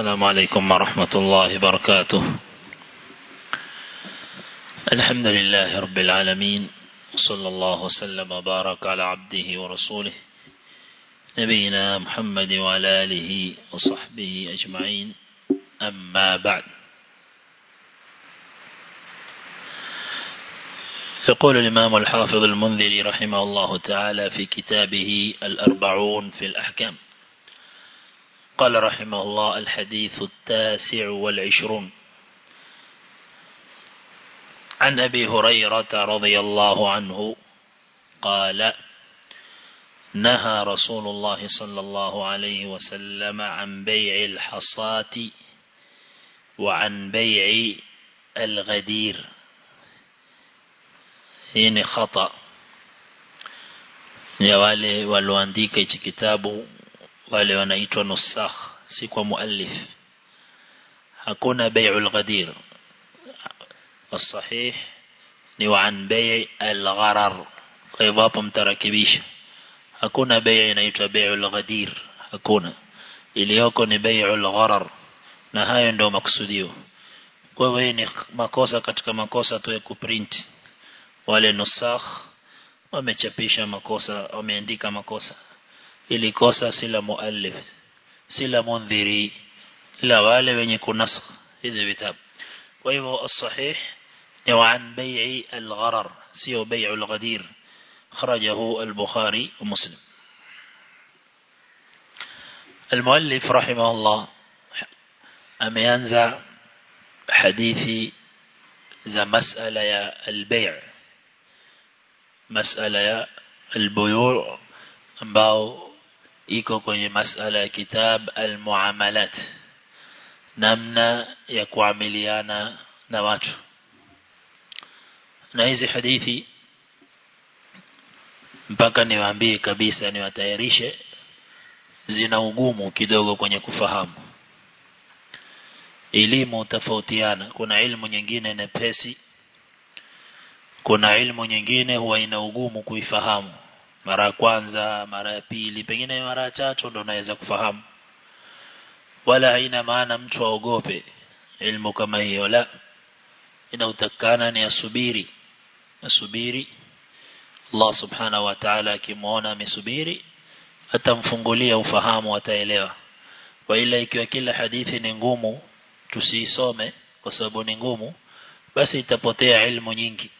السلام عليكم ورحمة الله وبركاته. الحمد لله رب العالمين صلى الله وسلم وبارك على عبده ورسوله نبينا محمد وعلى آله وصحبه أجمعين. أما بعد. يقول الإمام الحافظ المنذري رحمه الله تعالى في كتابه الأربعون في الأحكام. قال رحمه الله الحديث التاسع والعشرون. عن أبي هريرة رضي الله عنه قال نهى رسول الله صلى الله عليه وسلم عن بيع الحصاة وعن بيع الغدير. Khata. Ya wale walioandika hichi kitabu wale wanaitwa nusakh si kwa muallif hakuna bai'ul ghadir الصحيح ni وعن بيع الغرر kwa hivyo hapo mtarakibisha hakuna bei inaitwa bai'ul ghadir hakuna iliyoko ni bai'ul gharar na hayo ndio maksudio kwa hivyo ni makosa katika makosa tu ya kuprint wale nusakh wamechapisha makosa wameandika makosa ilikosa sila muallif sila mundhiri la wale wenye kunasakh hizi vitabu kwa hivyo sahih ni wa an bai'i al-gharar sio bai'u al-ghadir kharajahu al-bukhari wa muslim المؤلف رحمه الله أميانزا حديثي ذا مسألة يا البيع مسألة يا البيوع ambao iko kwenye masala ya kitab almuamalat. Namna ya kuamiliana na watu. Na hizi hadithi mpaka niwaambie kabisa niwatayarishe zina ugumu kidogo kwenye kufahamu. Elimu tofautiana kuna ilmu nyingine nepesi kuna ilmu nyingine huwa ina ugumu kuifahamu mara ya kwanza mara ya pili pengine mara ya tatu ndo unaweza kufahamu. Wala haina maana mtu aogope ilmu kama hiyo. La inautakana ni asubiri. Asubiri Allah subhanahu wa ta'ala akimuona amesubiri atamfungulia ufahamu ataelewa. Kwa ila ikiwa kila hadithi ni ngumu tusisome kwa sababu ni ngumu basi itapotea ilmu nyingi.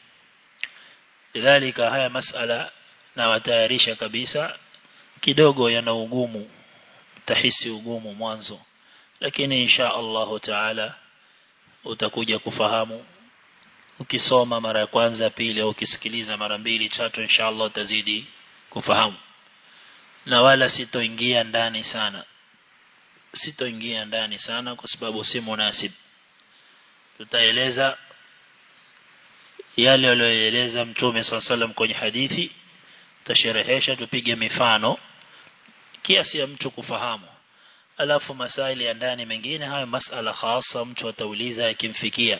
Lidhalika haya masala na watayarisha kabisa. Kidogo yana ugumu tahisi ugumu mwanzo. Lakini insha Allahu taala utakuja kufahamu. Ukisoma mara ya kwanza pili au ukisikiliza mara mbili tatu insha Allah utazidi kufahamu. Na wala sitoingia ndani sana. Sitoingia ndani sana kwa sababu si munasib. Tutaeleza yale aliyoeleza mtume SAW kwenye hadithi tasherehesha tupige mifano kiasi ya mtu kufahamu. Alafu masaili ya ndani mengine hayo masala khasa mtu atauliza yakimfikia.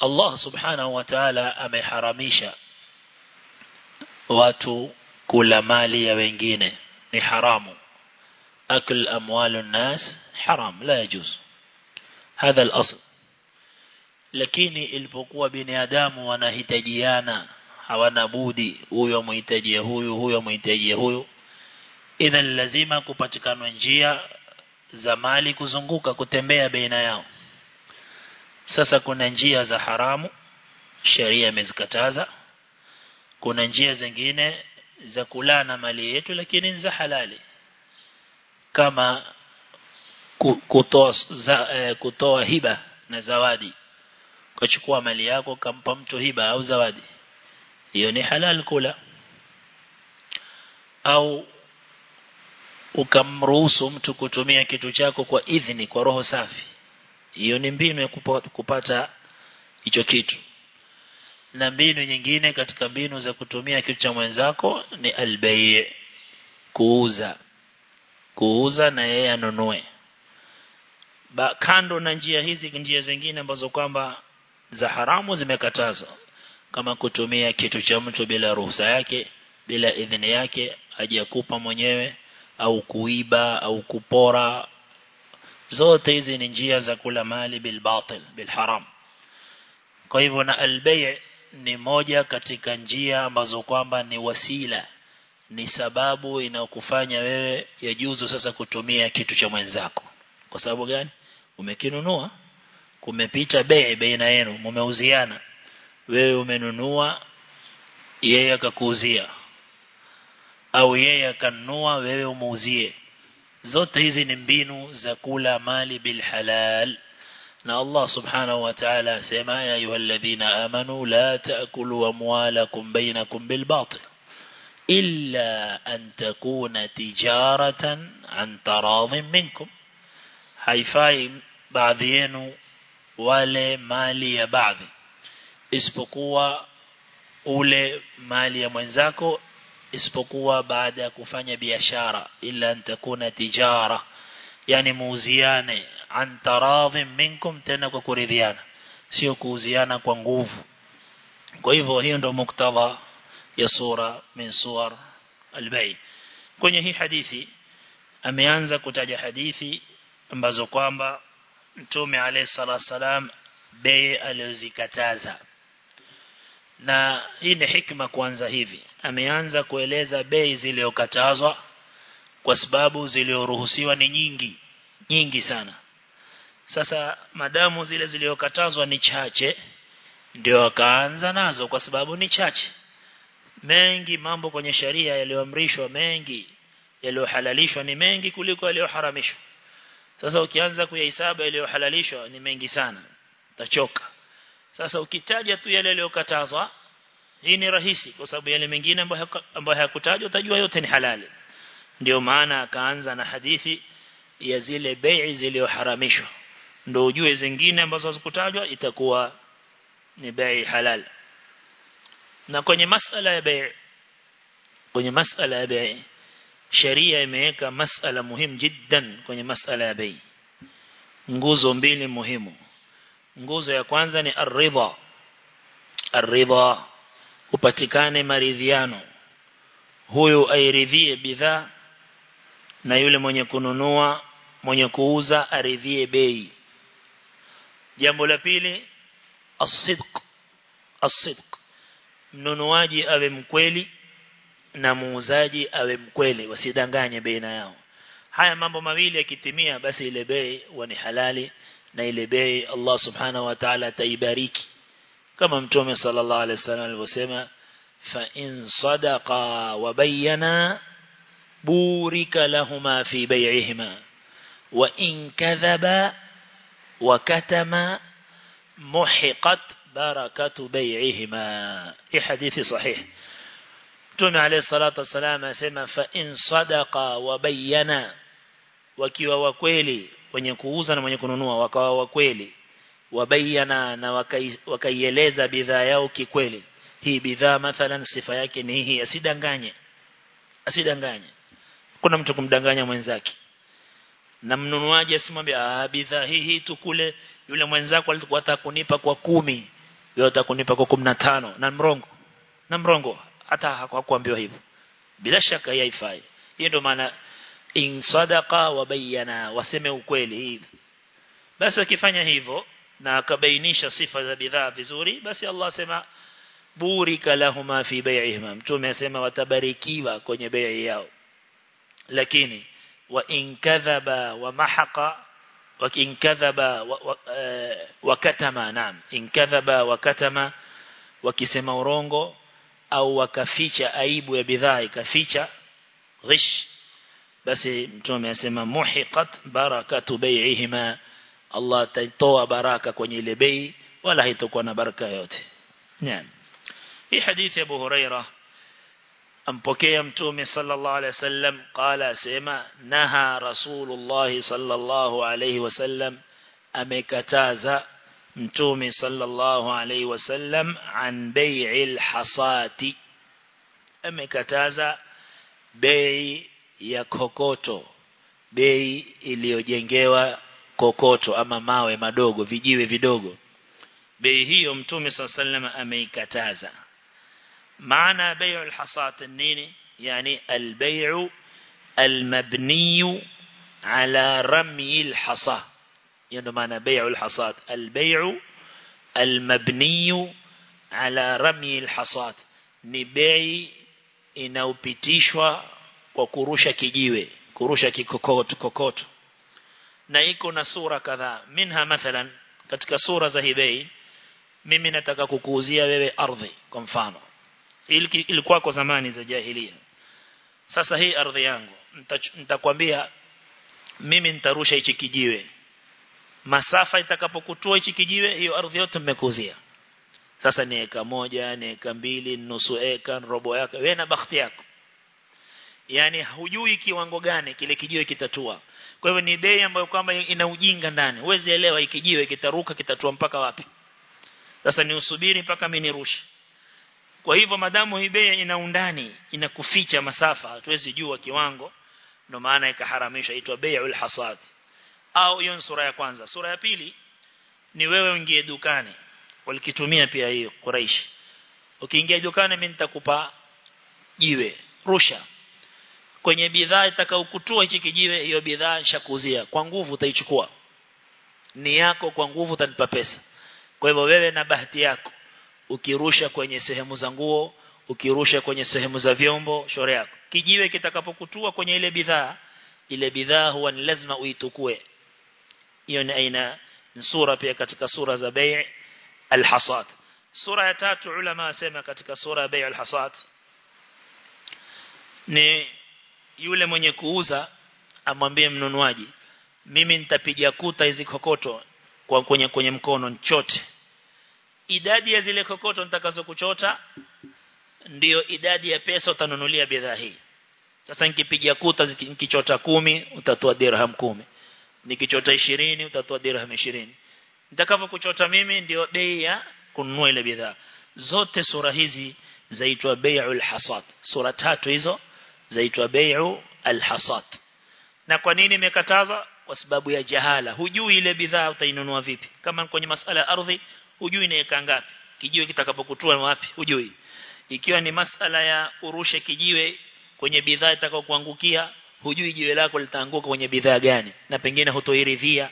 Allah subhanahu wa ta'ala ameharamisha watu kula mali ya wengine. Ni haramu. Akl amwalu nas haram la yajuz. Hadha al-asl lakini ilipokuwa binadamu wanahitajiana hawana budi huyo mhitaji huyu huyo mhitaji huyu. Idhan lazima kupatikana njia za mali kuzunguka kutembea baina yao. Sasa kuna njia za haramu sheria imezikataza. Kuna njia zingine za kulana mali yetu lakini za halali. Kama kutoa za, eh, kutoa hiba na zawadi kuchukua mali yako kampa mtu hiba au zawadi hiyo ni halal kula. Au ukamruhusu mtu kutumia kitu chako kwa idhini kwa roho safi hiyo ni mbinu ya kupata hicho kitu. Na mbinu nyingine katika mbinu za kutumia kitu cha mwenzako ni albay kuuza. Kuuza na yeye anunue. Kando na njia hizi njia zingine ambazo kwamba za haramu zimekatazwa. Kama kutumia kitu cha mtu bila ruhusa yake bila idhini yake hajakupa mwenyewe au kuiba au kupora. Zote hizi ni njia za kula mali bil batil bil haram. Kwa hivyo na albay ni moja katika njia ambazo kwamba ni wasila ni sababu inayokufanya wewe yajuzu sasa kutumia kitu cha mwenzako. Kwa sababu gani? Umekinunua kumepita bei baina yenu mumeuziana wewe umenunua yeye akakuuzia au yeye akanunua wewe umuuzie zote hizi ni mbinu za kula mali bil halal na Allah subhanahu wa ta'ala asema ya ayyuhalladhina amanu la ta'kulu amwalakum bainakum bil batil illa an takuna tijaratan an taradhin minkum haifai baadhi yenu wale mali ya baadhi. Isipokuwa ule mali ya mwenzako isipokuwa baada ya kufanya biashara ila antakuna tijara. Yani muuziane antaradhi minkum tena kwa kuridhiana. Sio kuuziana kwa nguvu. Kwa hivyo hiyo ndio muktadha ya sura min suwar albay kwenye hii hadithi ameanza kutaja hadithi ambazo kwamba mtume alayhi salatu wasalam bei aliyozikataza. Na hii ni hikma kwanza hivi. Ameanza kueleza bei zilizokatazwa kwa sababu zilizoruhusiwa ni nyingi nyingi sana. Sasa madamu zile zilizokatazwa ni chache ndio akaanza nazo kwa sababu ni chache. Mengi mambo kwenye sharia yaliyoamrishwa mengi yaliyohalalishwa ni mengi kuliko yaliyoharamishwa sasa ukianza kuyahesabu yaliyohalalishwa ni mengi sana. Utachoka. Sasa ukitaja tu yale yaliyokatazwa hii ni rahisi kwa sababu yale mengine ambayo hayakutajwa utajua yote ni halali. Ndio maana akaanza na hadithi ya zile bei zilizoharamishwa ndio ujue zingine ambazo hazikutajwa itakuwa ni bei halal na kwenye masala ya bei kwenye masala ya bei sheria imeweka masala muhimu jiddan kwenye masala ya bei. Nguzo mbili muhimu. Nguzo ya kwanza ni ar-ridha. Ar-ridha upatikane maridhiano. Huyu airidhie bidhaa na yule mwenye kununua mwenye kuuza aridhie bei. Jambo la pili as-sidq. As-sidq. Mnunuaji awe mkweli na muuzaji awe mkweli wasidanganye baina yao haya mambo mawili yakitimia basi ile bei ni halali na ile bei Allah subhanahu wa ta'ala ataibariki kama mtume sallallahu alaihi wasallam alivyosema fa in sadaqa wa bayyana burika lahuma fi bay'ihima wa in kadhaba wa katama muhiqat barakatu bay'ihima hii hadithi sahih Mtume alayhi salatu wasalama asema fa in sadaqa wa bayyana wakiwa wa kweli wenye kuuza na mwenye kununua wakawa wa wakweli wabayana na wakaieleza bidhaa yao kikweli. Hii bidhaa mathalan sifa yake ni hii asidanganye asidanganye. Kuna mtu kumdanganya mwenzake. Na mnunuaji asimwambie ah bidhaa hii hii tu kule. Yule mwenzako alikuwa atakunipa kwa kumi yeye atakunipa kwa 15 na mrongo na mrongo hata hakuambiwa hivyo. Bila shaka haifai. Hiyo ndio maana in sadaqa wa bayyana waseme ukweli basi akifanya hivyo na akabainisha sifa za bidhaa vizuri basi Allah sema burika lahuma fi bai'ihima mtume asema watabarikiwa kwenye bei yao. Lakini wa in kadhaba wa mahaqa wa in kadhaba wa, wa katama naam. In kadhaba wa katama wakisema urongo au wakaficha aibu ya bidhaa ikaficha ghish. Basi mtume asema muhiqat barakatu bai'ihima Allah atatoa baraka kwenye ile bei wala haitakuwa na baraka yote naam. Hii hadithi ya Abu Huraira ampokea mtume sallallahu alaihi wasallam qala asema naha rasulullah sallallahu alaihi wasallam amekataza mtume sallallahu alaihi wasallam an bai'il hasati. Amekataza bei ya kokoto bei iliyojengewa kokoto ama mawe madogo vijiwe vidogo. Bei hiyo mtume sallallahu alaihi ameikataza. Maana bai'ul hasat nini? Yani al-bai'u ala ramyi al-hasa hiyo ndio maana bai'ul hasad. Al-bai'u al-mabniyu ala rami al-hasad ni bei inaupitishwa kwa kurusha kijiwe kurusha kikokoto na iko na sura kadhaa minha mathalan katika sura za hibei mimi nataka kukuuzia wewe ardhi kwa mfano. Ilikuwa kwa zamani za jahilia. Sasa hii ardhi yangu nitakwambia mimi nitarusha hichi kijiwe masafa itakapokutua hichi kijiwe hiyo ardhi yote mmekuzia sasa ni eka moja ni eka mbili nusu eka robo yako wewe na bahati yako. Yani hujui kiwango gani kile kijiwe kitatua. Kwa hivyo ni bei ambayo kwamba ina ujinga ndani. Huwezi elewa ikijiwe kitaruka kitatua mpaka wapi. Sasa ni usubiri mpaka mimi nirushe. Kwa hivyo madamu hii bei ina undani inakuficha masafa. Hatuwezi jua kiwango. Ndio maana ikaharamisha itwa bai'ul hasad au hiyo sura ya kwanza. Sura ya pili ni wewe uingie dukani. Walikitumia pia hiyo Quraysh ukiingia dukani mimi nitakupa jiwe. Rusha. Kwenye bidhaa itakayokutua hichi kijiwe hiyo bidhaa nishakuzia kwa nguvu utaichukua. Ni yako kwa nguvu utanipa pesa. Kwa hivyo wewe na bahati yako ukirusha kwenye sehemu za nguo ukirusha kwenye sehemu za vyombo shore yako. Kijiwe kitakapokutua kwenye ile bidhaa ile bidhaa huwa ni lazima uitukue hiyo ni aina sura pia katika sura za bai' al-hasad. Sura ya tatu ulama wasema katika sura ya bai' al-hasad ni yule mwenye kuuza amwambie mnunuaji mimi nitapiga kuta hizi kokoto kwa kwenye kwenye mkono nchote. Idadi ya zile kokoto nitakazokuchota ndiyo idadi ya pesa utanunulia bidhaa hii. Sasa nikipiga kuta nikichota kumi utatoa dirham kumi nikichota 20 utatoa dirham 20 nitakavyo kuchota mimi ndio bei ya kununua ile bidhaa. Zote sura hizi zaitwa bai'ul hasad. Sura tatu hizo zaitwa bai'u al-hasad na kwa nini imekataza kwa sababu ya jahala. Hujui ile bidhaa utainunua vipi. Kama kwenye masala ya ardhi hujui inaeka ngapi. Kijiwe kitakapokutua wapi hujui. Ikiwa ni masala ya urushe kijiwe kwenye bidhaa itakayokuangukia hujui jiwe lako litaanguka kwenye bidhaa gani na pengine hutoiridhia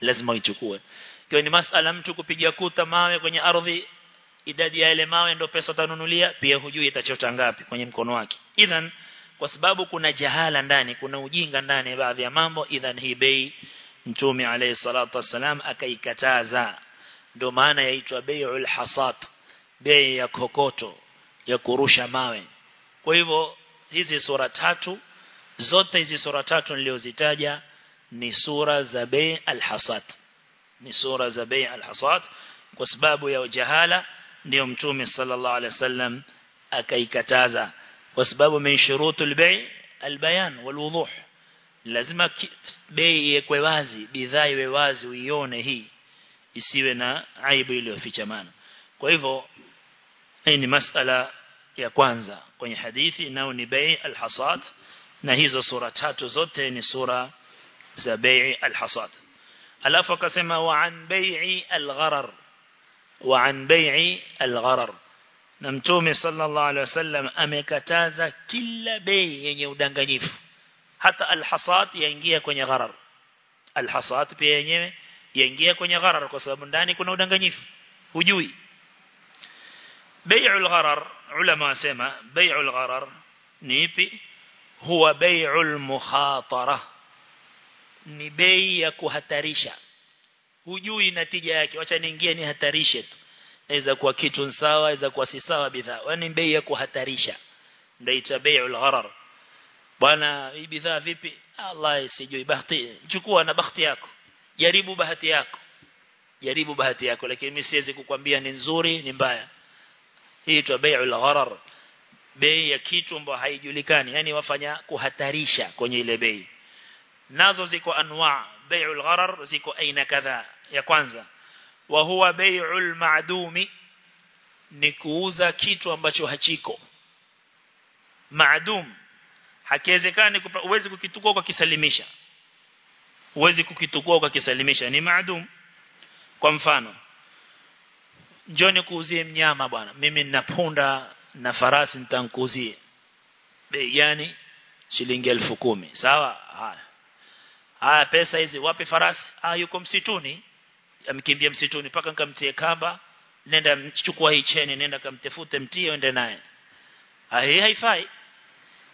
lazima uichukue. Kwa ni masala mtu kupiga kuta mawe kwenye ardhi idadi ya ile mawe ndio pesa utanunulia pia hujui itachota ngapi kwenye mkono wake. Idhan kwa sababu kuna jahala ndani kuna ujinga ndani baadhi ya mambo idhan hii bei mtume alayhi salatu wasalam akaikataza. Ndio maana yaitwa bai'ul hasat bei ya kokoto ya kurusha mawe. Kwa hivyo hizi sura tatu zote hizi sura tatu nilizozitaja ni sura za bei al-hasad ni sura za bei al-hasad kwa sababu ya jahala ndio mtume sallallahu alaihi wasallam akaikataza kwa sababu min shurutul bei albayan walwuduh lazima bei iwekwe wazi bidhaa iwe wazi uione hii isiwe na aibu iliyofichana kwa hivyo hii ni masala ya kwanza kwenye hadithi nao ni bei alhasad na hizo sura tatu zote ni sura za bei alhasad. Alafu akasema wa an bai'i algharar. Wa an bai'i algharar. Na mtume sallallahu alaihi wasallam amekataza kila bei yenye udanganyifu. Hata alhasad yaingia kwenye gharar. Alhasad pia yenyewe yaingia kwenye gharar kwa sababu ndani kuna udanganyifu. Hujui. Bai'ul gharar ulama wasema bai'ul gharar ni ipi huwa bai'ul mukhatara ni bei ya kuhatarisha. Hujui natija yake. Acha niingie ni hatarishe tu. Aweza kuwa kitu sawa aweza kuwa si sawa bidhaa. Yani bei ya kuhatarisha. Ndio ita bai'ul gharar. Bwana hii bidhaa vipi? Allah sijui. Bahati chukua na bahati yako. Jaribu bahati yako. Jaribu bahati yako lakini mimi siwezi kukwambia ni nzuri ni mbaya. Hii itwa bai'ul gharar bei ya kitu ambayo haijulikani yani wafanya kuhatarisha kwenye ile bei. Nazo ziko anwa bai'ul gharar ziko aina kadha ya kwanza wa huwa bai'ul ma'dumi ni kuuza kitu ambacho hachiko. Maadum hakiwezekani uwezi kukitukua ukakisalimisha uwezi kukitukua ukakisalimisha ni madum. Kwa mfano njoni kuuzie mnyama bwana. Mimi nina punda na farasi nitankuzie bei gani? Shilingi elfu kumi. Sawa? Haya. Haya pesa hizi wapi farasi? Ah yuko msituni. Amkimbia msituni paka nikamtie kamba. Nenda chukua hii cheni nenda kamtefute mtie ende naye. Hii haifai.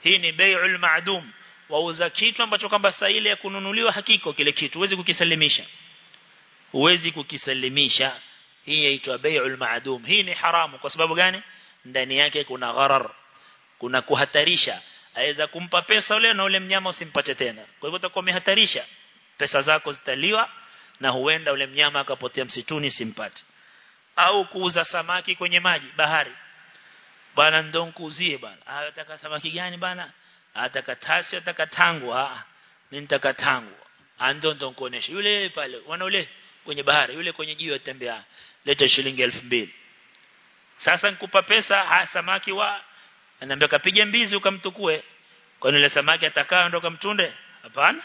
Hii ni bai'ul ma'dum. Wauza kitu ambacho kwamba saa ile ya kununuliwa hakiko kile kitu. Huwezi kukisalimisha. Huwezi kukisalimisha. Hii inaitwa bai'ul ma'dum. Hii ni haramu. Kwa sababu gani ndani yake kuna gharar kuna kuhatarisha. Aweza kumpa pesa ule na ule mnyama usimpate tena. Kwa hivyo utakuwa umehatarisha. Pesa zako zitaliwa na huenda ule mnyama akapotea msituni simpate. Au kuuza samaki kwenye maji bahari. Bwana ndo nkuuzie bwana. Anataka samaki gani bwana? Ataka tasi ataka tangu? Ah mimi nitaka tangu. Ando ndo nikuonesha yule pale wana ule? Kwenye bahari yule kwenye jiwe atembea leta shilingi 2000 sasa nikupa pesa ha, samaki wa ananiambia kapige mbizi ukamtukue. Kwa nile samaki atakaa ndo kamtunde hapana.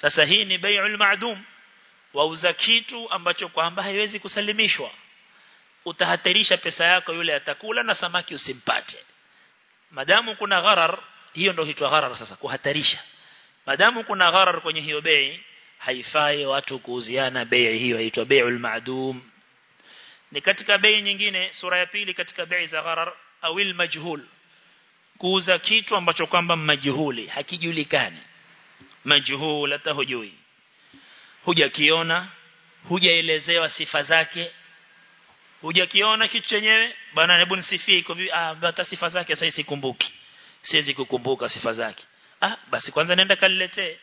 Sasa hii ni bai'ul ma'dum wauza kitu ambacho kwamba haiwezi kusalimishwa. Utahatarisha pesa yako yule atakula na samaki usimpate. Madamu kuna gharar hiyo ndio hitwa gharar sasa kuhatarisha. Madamu kuna gharar kwenye hiyo bei haifai watu kuuziana bei hiyo inaitwa bai'ul ma'dum ni katika bei nyingine sura ya pili katika bei za gharar awil majhul. Kuuza kitu ambacho kwamba majhuli hakijulikani. Majhul hata hujui. Hujakiona hujaelezewa sifa zake. Hujakiona kitu chenyewe bwana hebu nisifie iko ah hata sifa zake sasa sikumbuki. Siwezi kukumbuka sifa zake. Ah basi kwanza nenda kaniletee.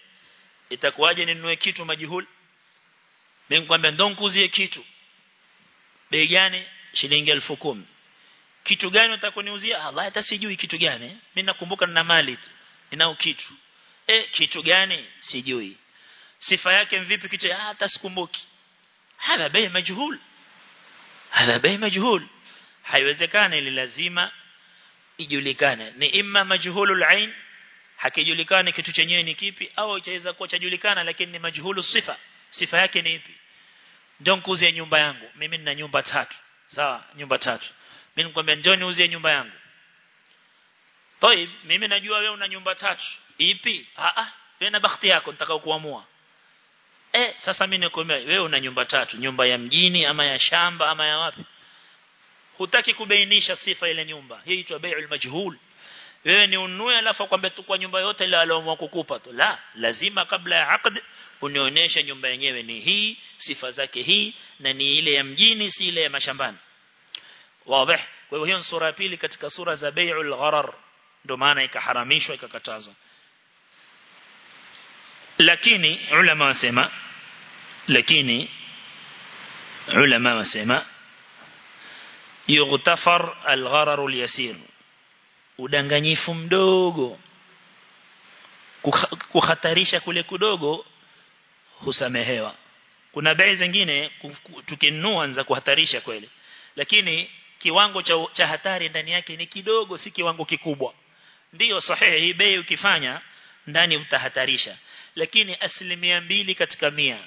Itakuwaje ninunue kitu majhul? Mimi nikwambia ndo nikuzie kitu bei gani? Shilingi 10000 kitu gani utakoniuzia Allah hata sijui kitu gani. Mimi nakumbuka nina mali tu. Ninao kitu. Eh kitu gani? Sijui. Sifa yake mvipi kitu? Hata sikumbuki. Hadha bei majhul. Hadha bei majhul. Haiwezekani ili lazima ijulikane. Ni imma majhulul ain. Hakijulikani kitu chenyewe ni kipi au chaweza kuwa chajulikana lakini ni majhulu sifa. Sifa yake ni ipi ndio nikuuzie nyumba yangu. Mimi nina nyumba tatu. Sawa nyumba tatu. Mimi nikwambia njoo niuzie nyumba yangu. Toy mimi najua wewe una nyumba tatu. Ipi? A a wewe na bahati yako nitakao kuamua eh sasa mimi nikwambia wewe una nyumba tatu. Nyumba ya mjini ama ya shamba ama ya wapi? Hutaki kubainisha sifa ile nyumba. Hii inaitwa bai'ul majhul wewe ni unue alafu kwamba tu kwa nyumba yote ile aliyoamua kukupa tu. La lazima kabla ya aqd unionyeshe nyumba yenyewe ni hii sifa zake hii na ni ile ya mjini si ile ya mashambani. Wazi. Kwa hiyo hiyo sura ya pili katika sura za bai'ul gharar. Ndio maana ikaharamishwa ikakatazwa. Lakini ulama wasema lakini ulama wasema yughtafar al-gharar al-yasir udanganyifu mdogo. Kuhatarisha kule kudogo husamehewa. Kuna bei zingine tukinua za kuhatarisha kweli. Lakini kiwango cha, cha hatari ndani yake ni kidogo si kiwango kikubwa. Ndiyo sahihi hii bei ukifanya ndani utahatarisha. Lakini asilimia mbili katika mia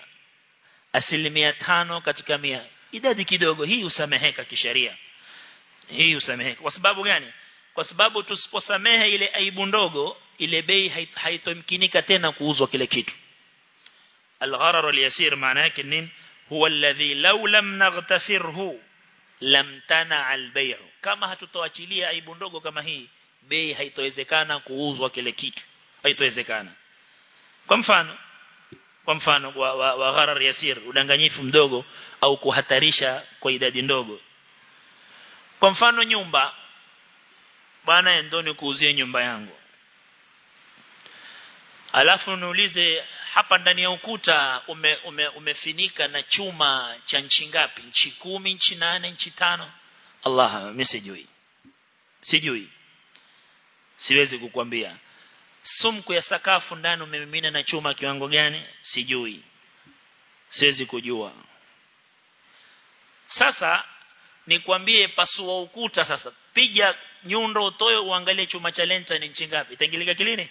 asilimia tano katika mia idadi kidogo hii usameheka kisheria. Hii usameheka kwa sababu gani kwa sababu tusiposamehe ile aibu ndogo ile bei haitomkinika tena kuuzwa kile kitu الغرر اليسير معناه yake nini huwa alladhi law lam naghtafirhu lam tana albay'u kama hatutoachilia aibu ndogo kama hii bei haitowezekana kuuzwa kile kitu haitowezekana kwa mfano kwa mfano wa, wa, wa gharar yasir udanganyifu mdogo au kuhatarisha kwa idadi ndogo kwa mfano nyumba bwana ndoni kuuzie nyumba yangu. Alafu niulize hapa ndani ya ukuta ume, ume, umefinika na chuma cha nchi ngapi? Nchi kumi nchi nane nchi tano? Allah mimi sijui. Sijui. Siwezi kukwambia sumku ya sakafu ndani umemimina na chuma kiwango gani? Sijui. Siwezi kujua. Sasa nikwambie pasua ukuta sasa. Piga nyundo utoe uangalie chuma cha lenta ni nchi ngapi. Itaingilika kilini?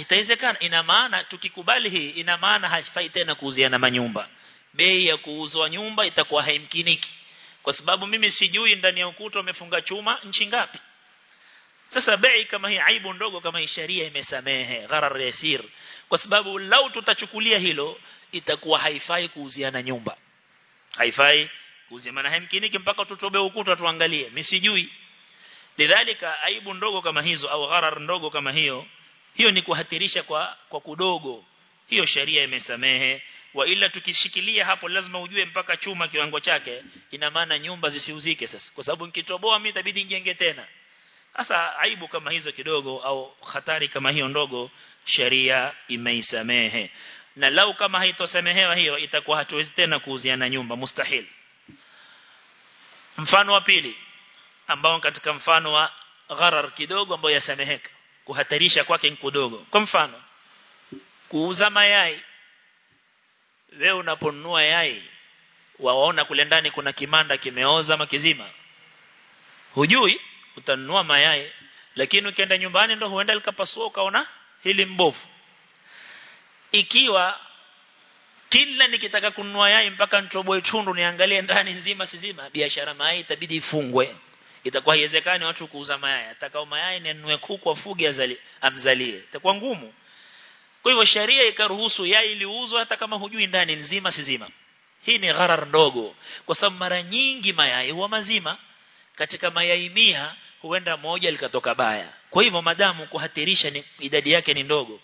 Itawezekana. Ina maana tukikubali hii ina maana haifai tena kuuziana manyumba. Bei ya kuuzwa nyumba itakuwa haimkiniki. Kwa sababu mimi sijui ndani ya ukuta umefunga chuma nchi ngapi? Sasa bei kama hii aibu ndogo kama hii sharia imesamehe gharar yasir. Kwa sababu lau tutachukulia hilo itakuwa haifai kuuziana nyumba. Haifai kuuzia maana hemkiniki mpaka tutobe ukuta tuangalie. Mimi sijui. Lidhalika aibu ndogo kama hizo au gharar ndogo kama hiyo hiyo ni kuhatirisha kwa kwa kudogo. Hiyo sharia imesamehe. Wa ila tukishikilia hapo lazima ujue mpaka chuma kiwango chake ina maana nyumba zisiuzike sasa. Kwa sababu nikitoboa mimi itabidi njenge tena. Sasa aibu kama hizo kidogo au hatari kama hiyo ndogo sharia imeisamehe. Na lau kama haitosamehewa hiyo itakuwa hatuwezi tena kuuziana nyumba. Mustahil mfano wa pili ambao katika mfano wa gharar kidogo ambao yasameheka kuhatarisha kwake kidogo kwa mfano kuuza mayai. Wewe unaponunua yai waona kule ndani kuna kimanda kimeoza makizima hujui utanunua mayai lakini ukienda nyumbani ndo huenda likapasua ukaona hili mbovu. Ikiwa kila nikitaka kununua yai mpaka nitoboe chundu niangalie ndani nzima sizima biashara mayai itabidi ifungwe. Itakuwa haiwezekani watu kuuza mayai. Atakao mayai ninunue kuku afuge amzalie. Itakuwa ngumu. Kwa hivyo sharia ikaruhusu yai liuzwe hata kama hujui ndani nzima sizima hii ni gharar ndogo. Kwa sababu mara nyingi mayai huwa mazima. Katika mayai mia huenda moja likatoka baya. Kwa hivyo madamu kuhatirisha ni, idadi yake ni ndogo.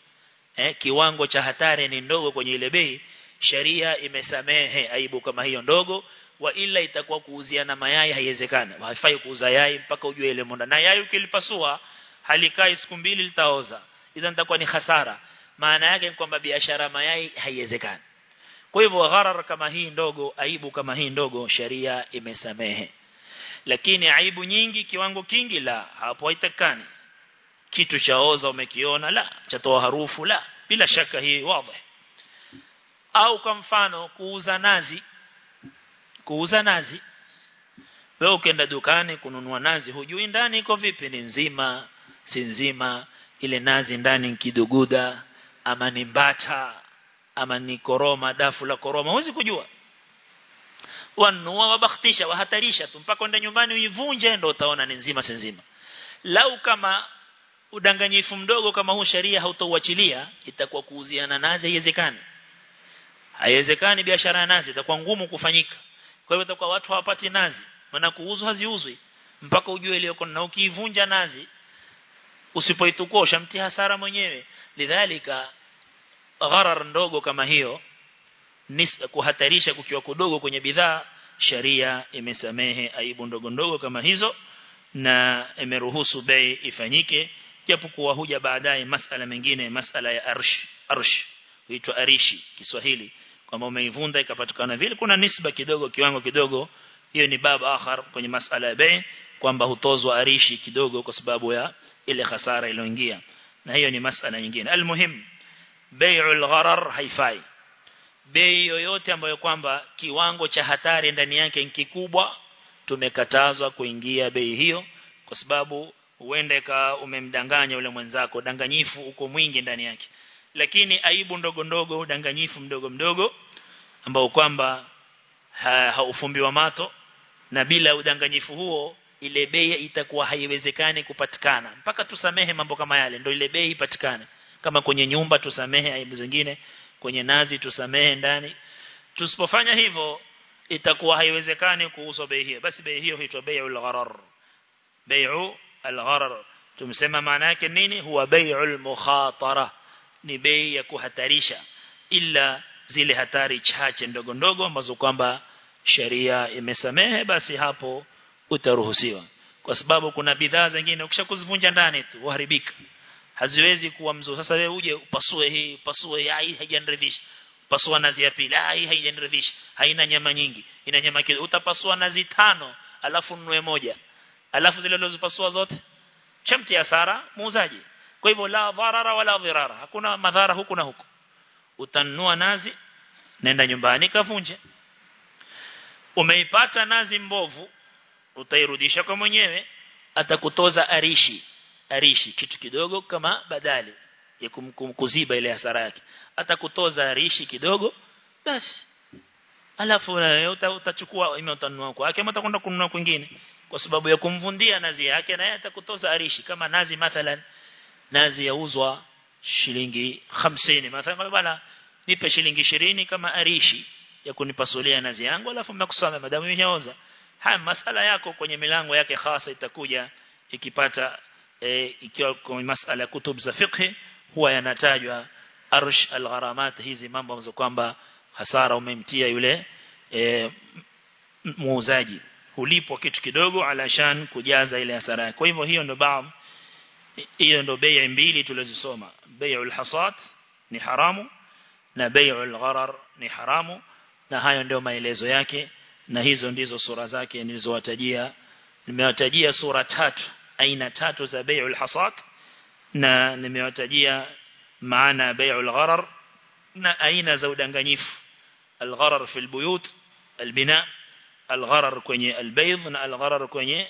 Eh, kiwango cha hatari ni ndogo kwenye ile bei sharia imesamehe aibu kama hiyo ndogo wa ila itakuwa kuuziana mayai haiwezekani. Haifai kuuza yai mpaka ujue ile monda. Na yai ukilipasua halikai siku mbili litaoza. Idhan itakuwa ni hasara maana yake ni kwamba biashara mayai haiwezekani. Kwa hivyo gharar kama hii ndogo aibu kama hii ndogo sharia imesamehe. Lakini aibu nyingi kiwango kingi la. Hapo haitakani. Kitu chaoza umekiona la. Chatoa harufu la. Bila shaka hii wazi au kwa mfano kuuza nazi. Kuuza nazi. Wewe ukienda dukani kununua nazi hujui ndani iko vipi ni nzima si nzima ile nazi ndani kiduguda ama ni mbata ama ni koroma dafu la koroma huwezi kujua. Wanua wabakhtisha wahatarisha tu mpaka kwenda nyumbani uivunje ndio utaona ni nzima si nzima. Lau kama udanganyifu mdogo kama huu sheria hautouachilia itakuwa kuuziana nazi haiwezekani haiwezekani biashara ya nazi itakuwa ngumu kufanyika. Kwa hivyo itakuwa watu hawapati nazi. Maana kuuzwa haziuzwi. Mpaka ujue iliyoko. Na ukiivunja nazi usipoitukua ushamtia hasara mwenyewe. Lidhalika gharar ndogo kama hiyo kuhatarisha kukiwa kudogo kwenye bidhaa sharia imesamehe aibu ndogo ndogo kama hizo na imeruhusu bei ifanyike japokuwa huja baadaye masala mengine masala ya arsh arsh huitwa arishi Kiswahili kwamba umeivunda ikapatikana vile. Kuna nisba kidogo kiwango kidogo. Hiyo ni baba akhar kwenye masala ya bei kwamba hutozwa arishi kidogo kwa sababu ya ile hasara iliyoingia. Na hiyo ni masala nyingine. Almuhim bai'ul gharar haifai. Bei yoyote ambayo kwamba kiwango cha hatari ndani yake ni kikubwa tumekatazwa kuingia bei hiyo kwa sababu huenda ka umemdanganya ule mwenzako. Danganyifu uko mwingi ndani yake lakini aibu ndogo ndogo udanganyifu mdogo mdogo ambao kwamba ha, mato na bila udanganyifu huo ile bei itakuwa haiwezekani kupatikana. Mpaka tusamehe mambo kama yale ndio ile bei ipatikane. Kama kwenye nyumba tusamehe aibu zingine. Kwenye nazi tusamehe ndani. Tusipofanya hivyo itakuwa haiwezekani kuuza bei hiyo. Basi bei hiyo huitwa bai'ul gharar. Bai'u al-gharar. Tumsema maana yake nini? Huwa bai'ul mukhatara ni bei ya kuhatarisha ila zile hatari chache ndogo ndogo ambazo kwamba sheria imesamehe basi hapo utaruhusiwa. Kwa sababu kuna bidhaa zingine ukishakuzivunja ndani tu uharibika haziwezi kuwa mzuri. Sasa wewe uje upasue hii upasue hii haijanridhisha. Pasua nazi ya pili hii haijanridhisha. Haina nyama nyingi ina nyama kidogo. Utapasua nazi tano alafu nunue moja. Alafu zile ulizopasua zote? Chamti hasara muuzaji kwa hivyo la dharara wala dhirara hakuna madhara huku na huku. Utanua nazi nenda nyumbani kavunje. Umeipata nazi mbovu utairudisha kwa mwenyewe atakutoza arishi arishi kitu kidogo kama badali ya kumkuziba ile hasara yake. Atakutoza arishi kidogo basi. Alafu uta, utachukua ime utanunua kwake ama utakwenda kununua kwingine. Kwa sababu ya kumvundia nazi yake naye atakutoza arishi kama nazi mathalan nazi yauzwa shilingi 50 mathalan bwana nipe shilingi 20 kama arishi ya kunipasulia nazi yangu alafu mnakusanya madamu imeshaoza haya masala yako kwenye milango yake hasa itakuja ikipata e, ikiwa kwenye masala kutub za fiqh huwa yanatajwa arsh algharamat hizi mambo ambazo kwamba hasara umemtia yule e, muuzaji. Hulipwa kitu kidogo alashan kujaza ile hasara kwa hivyo hiyo ndo baadhi إيه إنه بيع مبيلي تلزي صومة بيع الحصاد نحرامه نبيع الغرر نحرامه نهاي عنده ما يلزو ياكي نهيزو نديزو صورة زاكي نزو تجيه نميو تجيه صورة تات أين تات بيع الحصاد نميو تجيه معنا بيع الغرر نأين زودا غنيف الغرر في البيوت البناء الغرر كوني البيض الغرر كوني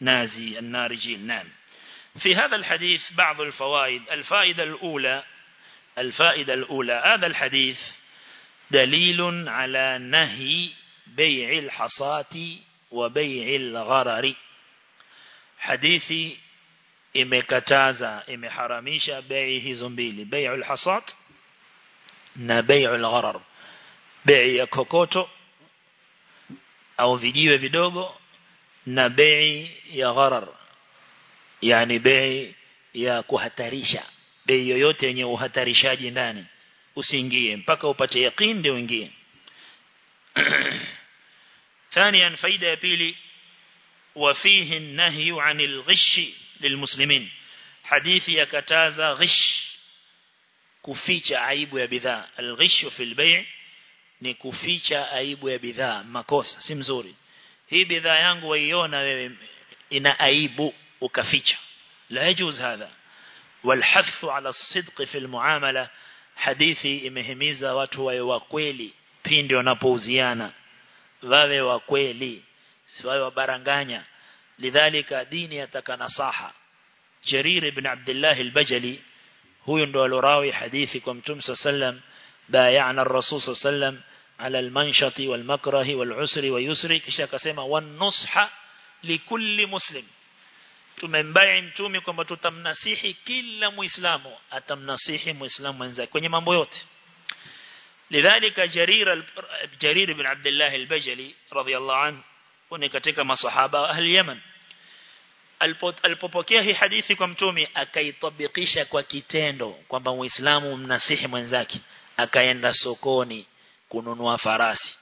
نازي النار جيل نام في هذا الحديث بعض الفوائد. الفائدة الأولى الفائدة الأولى هذا الحديث دليل على نهي بيع الحصاة وبيع الغرر. حديث إمكتازا إمحرميشا بيعه زنبيلي. بيع الحصاة نبيع الغرر. بيع كوكوتو أو فيديو فيدوغو نبيع غرر yani bei ya kuhatarisha bei yoyote yenye uhatarishaji ndani usiingie mpaka upate yaqeen ndio uingie ثانيا فائده ya pili وفيه النهي عن الغش للمسلمين حديث yakataza ghish kuficha aibu ya bidhaa al-ghish fi al-bay' ni kuficha aibu ya bidhaa makosa si mzuri hii bidhaa yangu waiona wewe ina aibu وكفيتش لا يجوز هذا. والحث على الصدق في المعاملة حديثي مهميزة واتوا يواكويلي بيندي ونبوزيانا ذاوي واكويلي سواي وبرنغانيا لذلك ديني تكنصاحة جرير بن عبد الله البجلي هو يندول راوي حديثي كمتم سسلم بايعنا الرسول سسلم على المنشط والمكره والعسر ويسر كشاكسيما والنصح لكل مسلم tumembai mtume kwamba tutamnasihi kila muislamu atamnasihi muislamu mwenzake kwenye mambo yote. Lidhalika jarir jarir ibn abdullah al-bajali radiyallahu anhu ni katika masahaba wa ahli yaman alipopokea hii hadithi kwa mtume akaitabikisha kwa kitendo kwamba muislamu mnasihi mwenzake akaenda sokoni kununua farasi.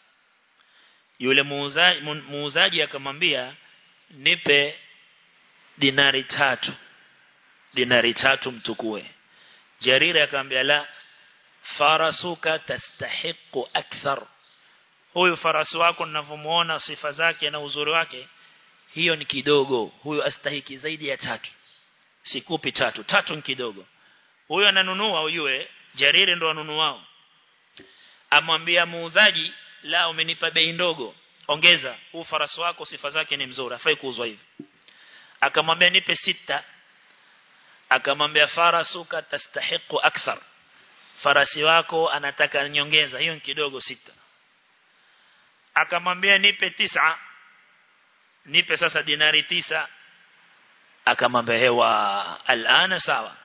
Yule muuzaji muuzaji akamwambia nipe dinari tatu. Dinari tatu mtukue. Jarira akamwambia la farasuka tastahiqu akthar. Huyu farasi wako ninavyomuona sifa zake na uzuri wake hiyo ni kidogo. Huyu astahiki zaidi ya tatu. Sikupi tatu. Tatu ni kidogo. Huyu ananunua ujue jariri ndo anunuao. Amwambia muuzaji la umenipa bei ndogo. Ongeza huu farasi wako sifa zake ni mzuri afai kuuzwa hivi akamwambia nipe sita. Akamwambia farasuka tastahiqu akthar. Farasi wako anataka nyongeza hiyo ni kidogo sita. Akamwambia nipe tisa. Nipe sasa dinari tisa. Akamwambia hewa alana sawa.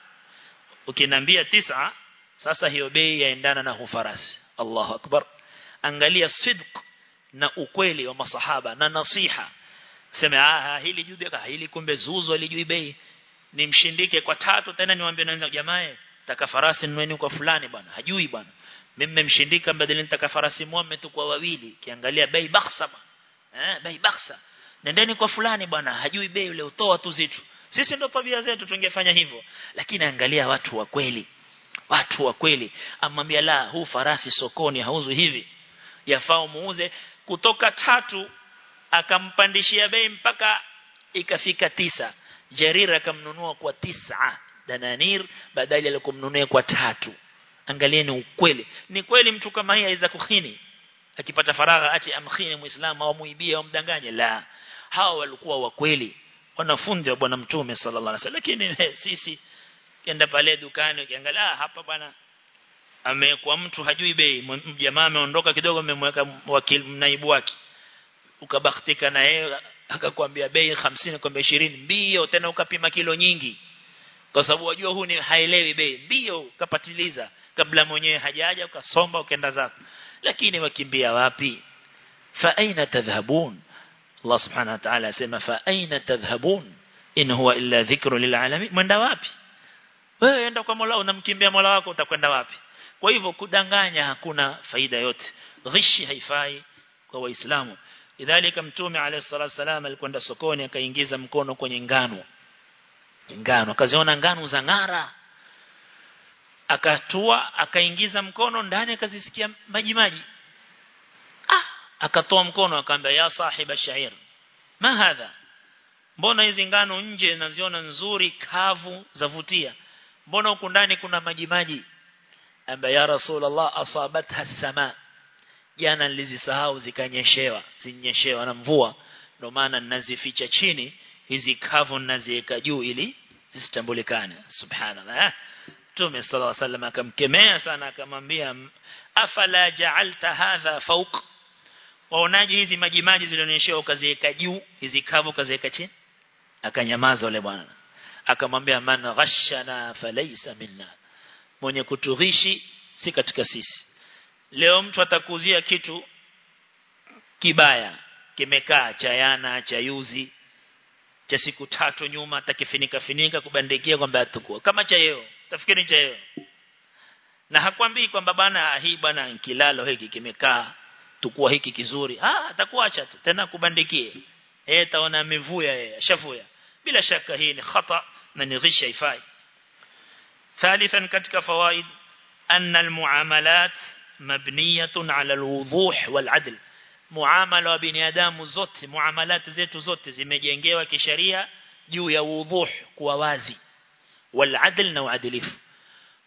Ukinambia tisa sasa hiyo bei yaendana na hufarasi Allahu akbar. Angalia sidq na ukweli wa masahaba na nasiha sema ah hili juu hili kumbe zuzo lijui bei. Nimshindike kwa tatu tena niwaambie naanza jamaa taka farasi nweni kwa fulani bwana. Hajui bwana. Mimi nimemshindika badala nitaka farasi muame tu kwa wawili. Kiangalia bei baksa eh bei baksa. Nendeni kwa fulani bwana hajui bei yule utoa tu zitu. Sisi ndo tabia zetu tungefanya hivyo. Lakini angalia watu wa kweli. Watu wa kweli. Amwambia la huu farasi sokoni hauzwi hivi. Yafao muuze kutoka tatu akampandishia bei mpaka ikafika tisa. Jarir akamnunua kwa tisa. Dananir badala ya kumnunua kwa tatu. Angalieni ukweli. Ni kweli mtu kama hii aweza kukhini. Akipata faragha ati amkhini muislamu au muibie au mdanganye la. Hao walikuwa wa kweli. Wanafunzi wa bwana mtume sallallahu alaihi wasallam. Lakini sisi kenda pale dukani ukiangalia hapa bwana amekuwa mtu hajui bei. Jamaa ameondoka kidogo amemweka wakili naibu wake ukabahatika na yeye akakwambia bei 50 kwambia 20 mbio tena ukapima kilo nyingi. Kwa sababu wajua huu ni haelewi bei mbio ukapatiliza kabla mwenyewe hajaja ukasomba ukaenda zako. Lakini wakimbia wapi? Fa aina tadhhabun? Allah subhanahu wa ta'ala asema fa aina tadhhabun? In huwa illa dhikru lilalamin mwenda wapi? Wewe enda kwa Mola unamkimbia Mola wako utakwenda wapi? Kwa hivyo kudanganya hakuna faida yote. Ghishi haifai kwa waislamu idhalika mtume alayhi salatu wasalam alikwenda sokoni akaingiza mkono kwenye ngano. Ngano akaziona ngano za ngara. Akatua akaingiza mkono ndani akazisikia maji maji. Ah akatoa mkono akaambia ya sahiba shair ma hadha? Mbona hizi ngano nje naziona nzuri kavu zavutia? Mbona huku ndani kuna maji maji? Amba ya rasulullah asabatha sama jana nilizisahau zikanyeshewa zinyeshewa na mvua. Ndio maana ninazificha chini hizi kavu ninaziweka juu ili zisitambulikane. Subhanallah Mtume sallallahu alaihi wasallam akamkemea sana akamwambia afala ja'alta hadha fawq? Waonaje hizi maji maji zilionyeshewa ukaziweka juu hizi kavu ukaziweka chini? Akanyamaza yule bwana. Akamwambia man ghashana falaysa minna. Mwenye kutughishi si katika sisi leo mtu atakuzia kitu kibaya kimekaa cha yana cha yuzi cha siku tatu nyuma atakifinika finika kubandikia kwamba atakuwa kama cha yeo tafikiri cha yeo na hakwambii kwamba bana hii bwana kilalo hiki kimekaa tukua hiki kizuri ah atakuacha tu tena kubandikie eh taona amevuya yeye ashavuya bila shaka hii ni khata na ni ghisha ifai ثالثا katika fawaid anna almuamalat mabniyatun ala alwuduh waladl. Muamala wa binadamu zote muamalat zetu zote zimejengewa kisheria juu ya wudhuh kuwa wazi. Waladl na uadilifu.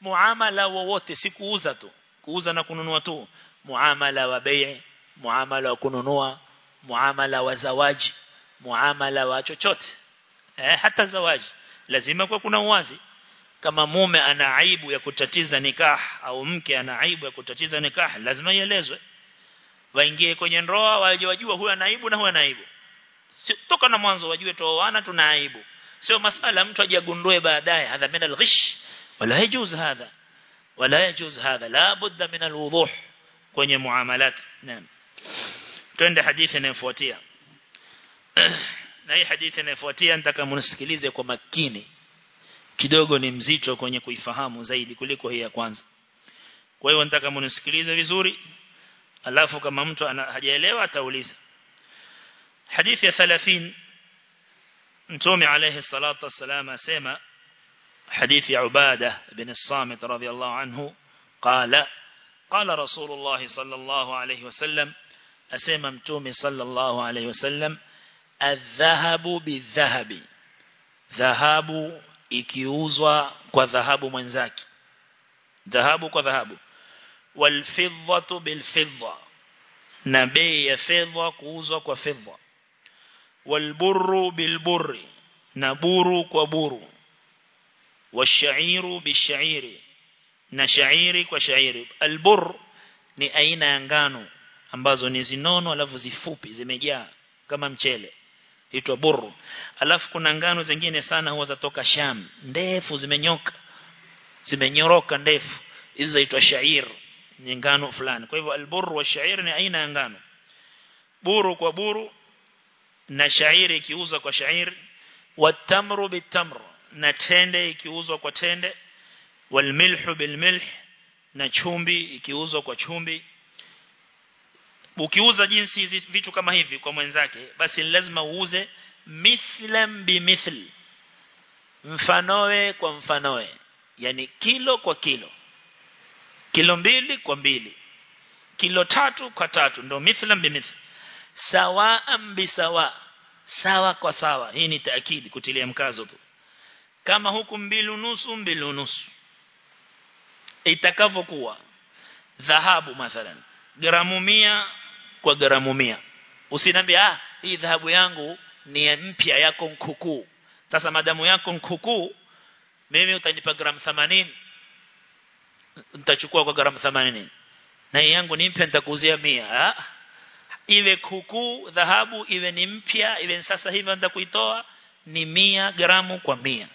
Muamala wowote si kuuza tu. Kuuza na kununua tu. Muamala wa bei muamala wa kununua muamala wa zawaji muamala wa chochote. Eh, hata zawaji. Lazima kwa kuna uwazi kama mume ana aibu ya kutatiza nikah au mke ana aibu ya kutatiza nikah lazima ielezwe. Waingie kwenye ndoa waje wajua huyu ana aibu na huyu ana aibu. Toka na mwanzo wajue toana tuna aibu. Sio masala mtu ajagundue baadaye hadha min al-ghish wala yajuz hadha wala yajuz hadha la budda min al-wuduh kwenye muamalat naam. Twende hadithi inayofuatia. Na hii hadithi inayofuatia nataka mnisikilize kwa makini kidogo ni mzito kwenye kuifahamu zaidi kuliko hii ya kwanza kwa hiyo nataka mnisikilize vizuri alafu kama mtu hajaelewa atauliza hadithi ya 30 mtume alayhi salatu wassalam asema حديث عبادة بن الصامت رضي الله عنه قال قال رسول الله صلى الله عليه وسلم أسيما متومي صلى الله عليه وسلم الذهب بالذهب ذهب ikiuzwa kwa dhahabu mwenzake. Dhahabu kwa dhahabu. Walfidhatu bilfidha na bei ya fedha kuuzwa kwa fedha walburru bilburri na buru kwa buru. Washairu bishairi na shairi kwa shairi. Albur ni aina ya ngano ambazo ni zinono alafu zifupi zimejaa kama mchele hitwa burru alafu kuna ngano zingine sana huwa zatoka Sham. Ndefu zimenyoka. Zimenyoroka ndefu. Hizo zaitwa shair. Ni ngano fulani. Kwa hivyo alburu wa shair ni aina ya ngano. Buru kwa buru na shairi ikiuzwa kwa shairi watamru bitamr na tende ikiuzwa kwa tende. Walmilhu bilmilh na chumbi ikiuzwa kwa chumbi ukiuza jinsi hizi vitu kama hivi kwa mwenzake basi lazima uuze mithlan bimithl mfanoe kwa mfanoe. Yani kilo kwa kilo. Kilo mbili kwa mbili. Kilo tatu kwa tatu. Ndio mithlan bimithl sawaan bisawa sawa. Kwa sawa. Hii ni taakidi kutilia mkazo tu. Kama huku mbili nusu mbili nusu. Itakavyokuwa. Dhahabu mathalan. Gramu mia kwa gramu mia. Usiniambia ah hii dhahabu yangu ni mpya yako nkukuu sasa madamu yako nkukuu mimi utanipa gramu 80 nitachukua kwa gramu 80 na hii yangu ni mpya nitakuuzia 100 ah iwe kuku dhahabu iwe ni mpya iwe sasa hivi nenda kuitoa ni mia gramu kwa mia.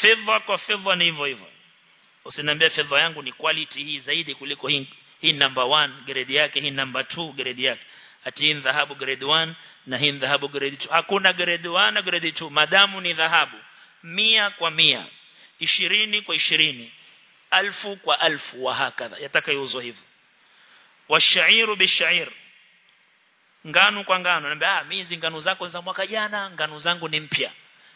Fedha kwa fedha ni hivyo hivyo. Usiniambie fedha yangu ni quality hii zaidi kuliko hii hii number 1 grade yake. Hii number 2 grade yake. Ati dhahabu grade 1 na hii dhahabu grade 2 hakuna grade 1 na grade 2 madamu ni dhahabu. Mia kwa mia. Ishirini kwa ishirini. Alfu kwa alfu. Wa hakadha. Yatakayouzwa hivyo. Washairu bishair ngano kwa ngano naambia ah mimi ngano zako za mwaka jana ngano zangu ni mpya.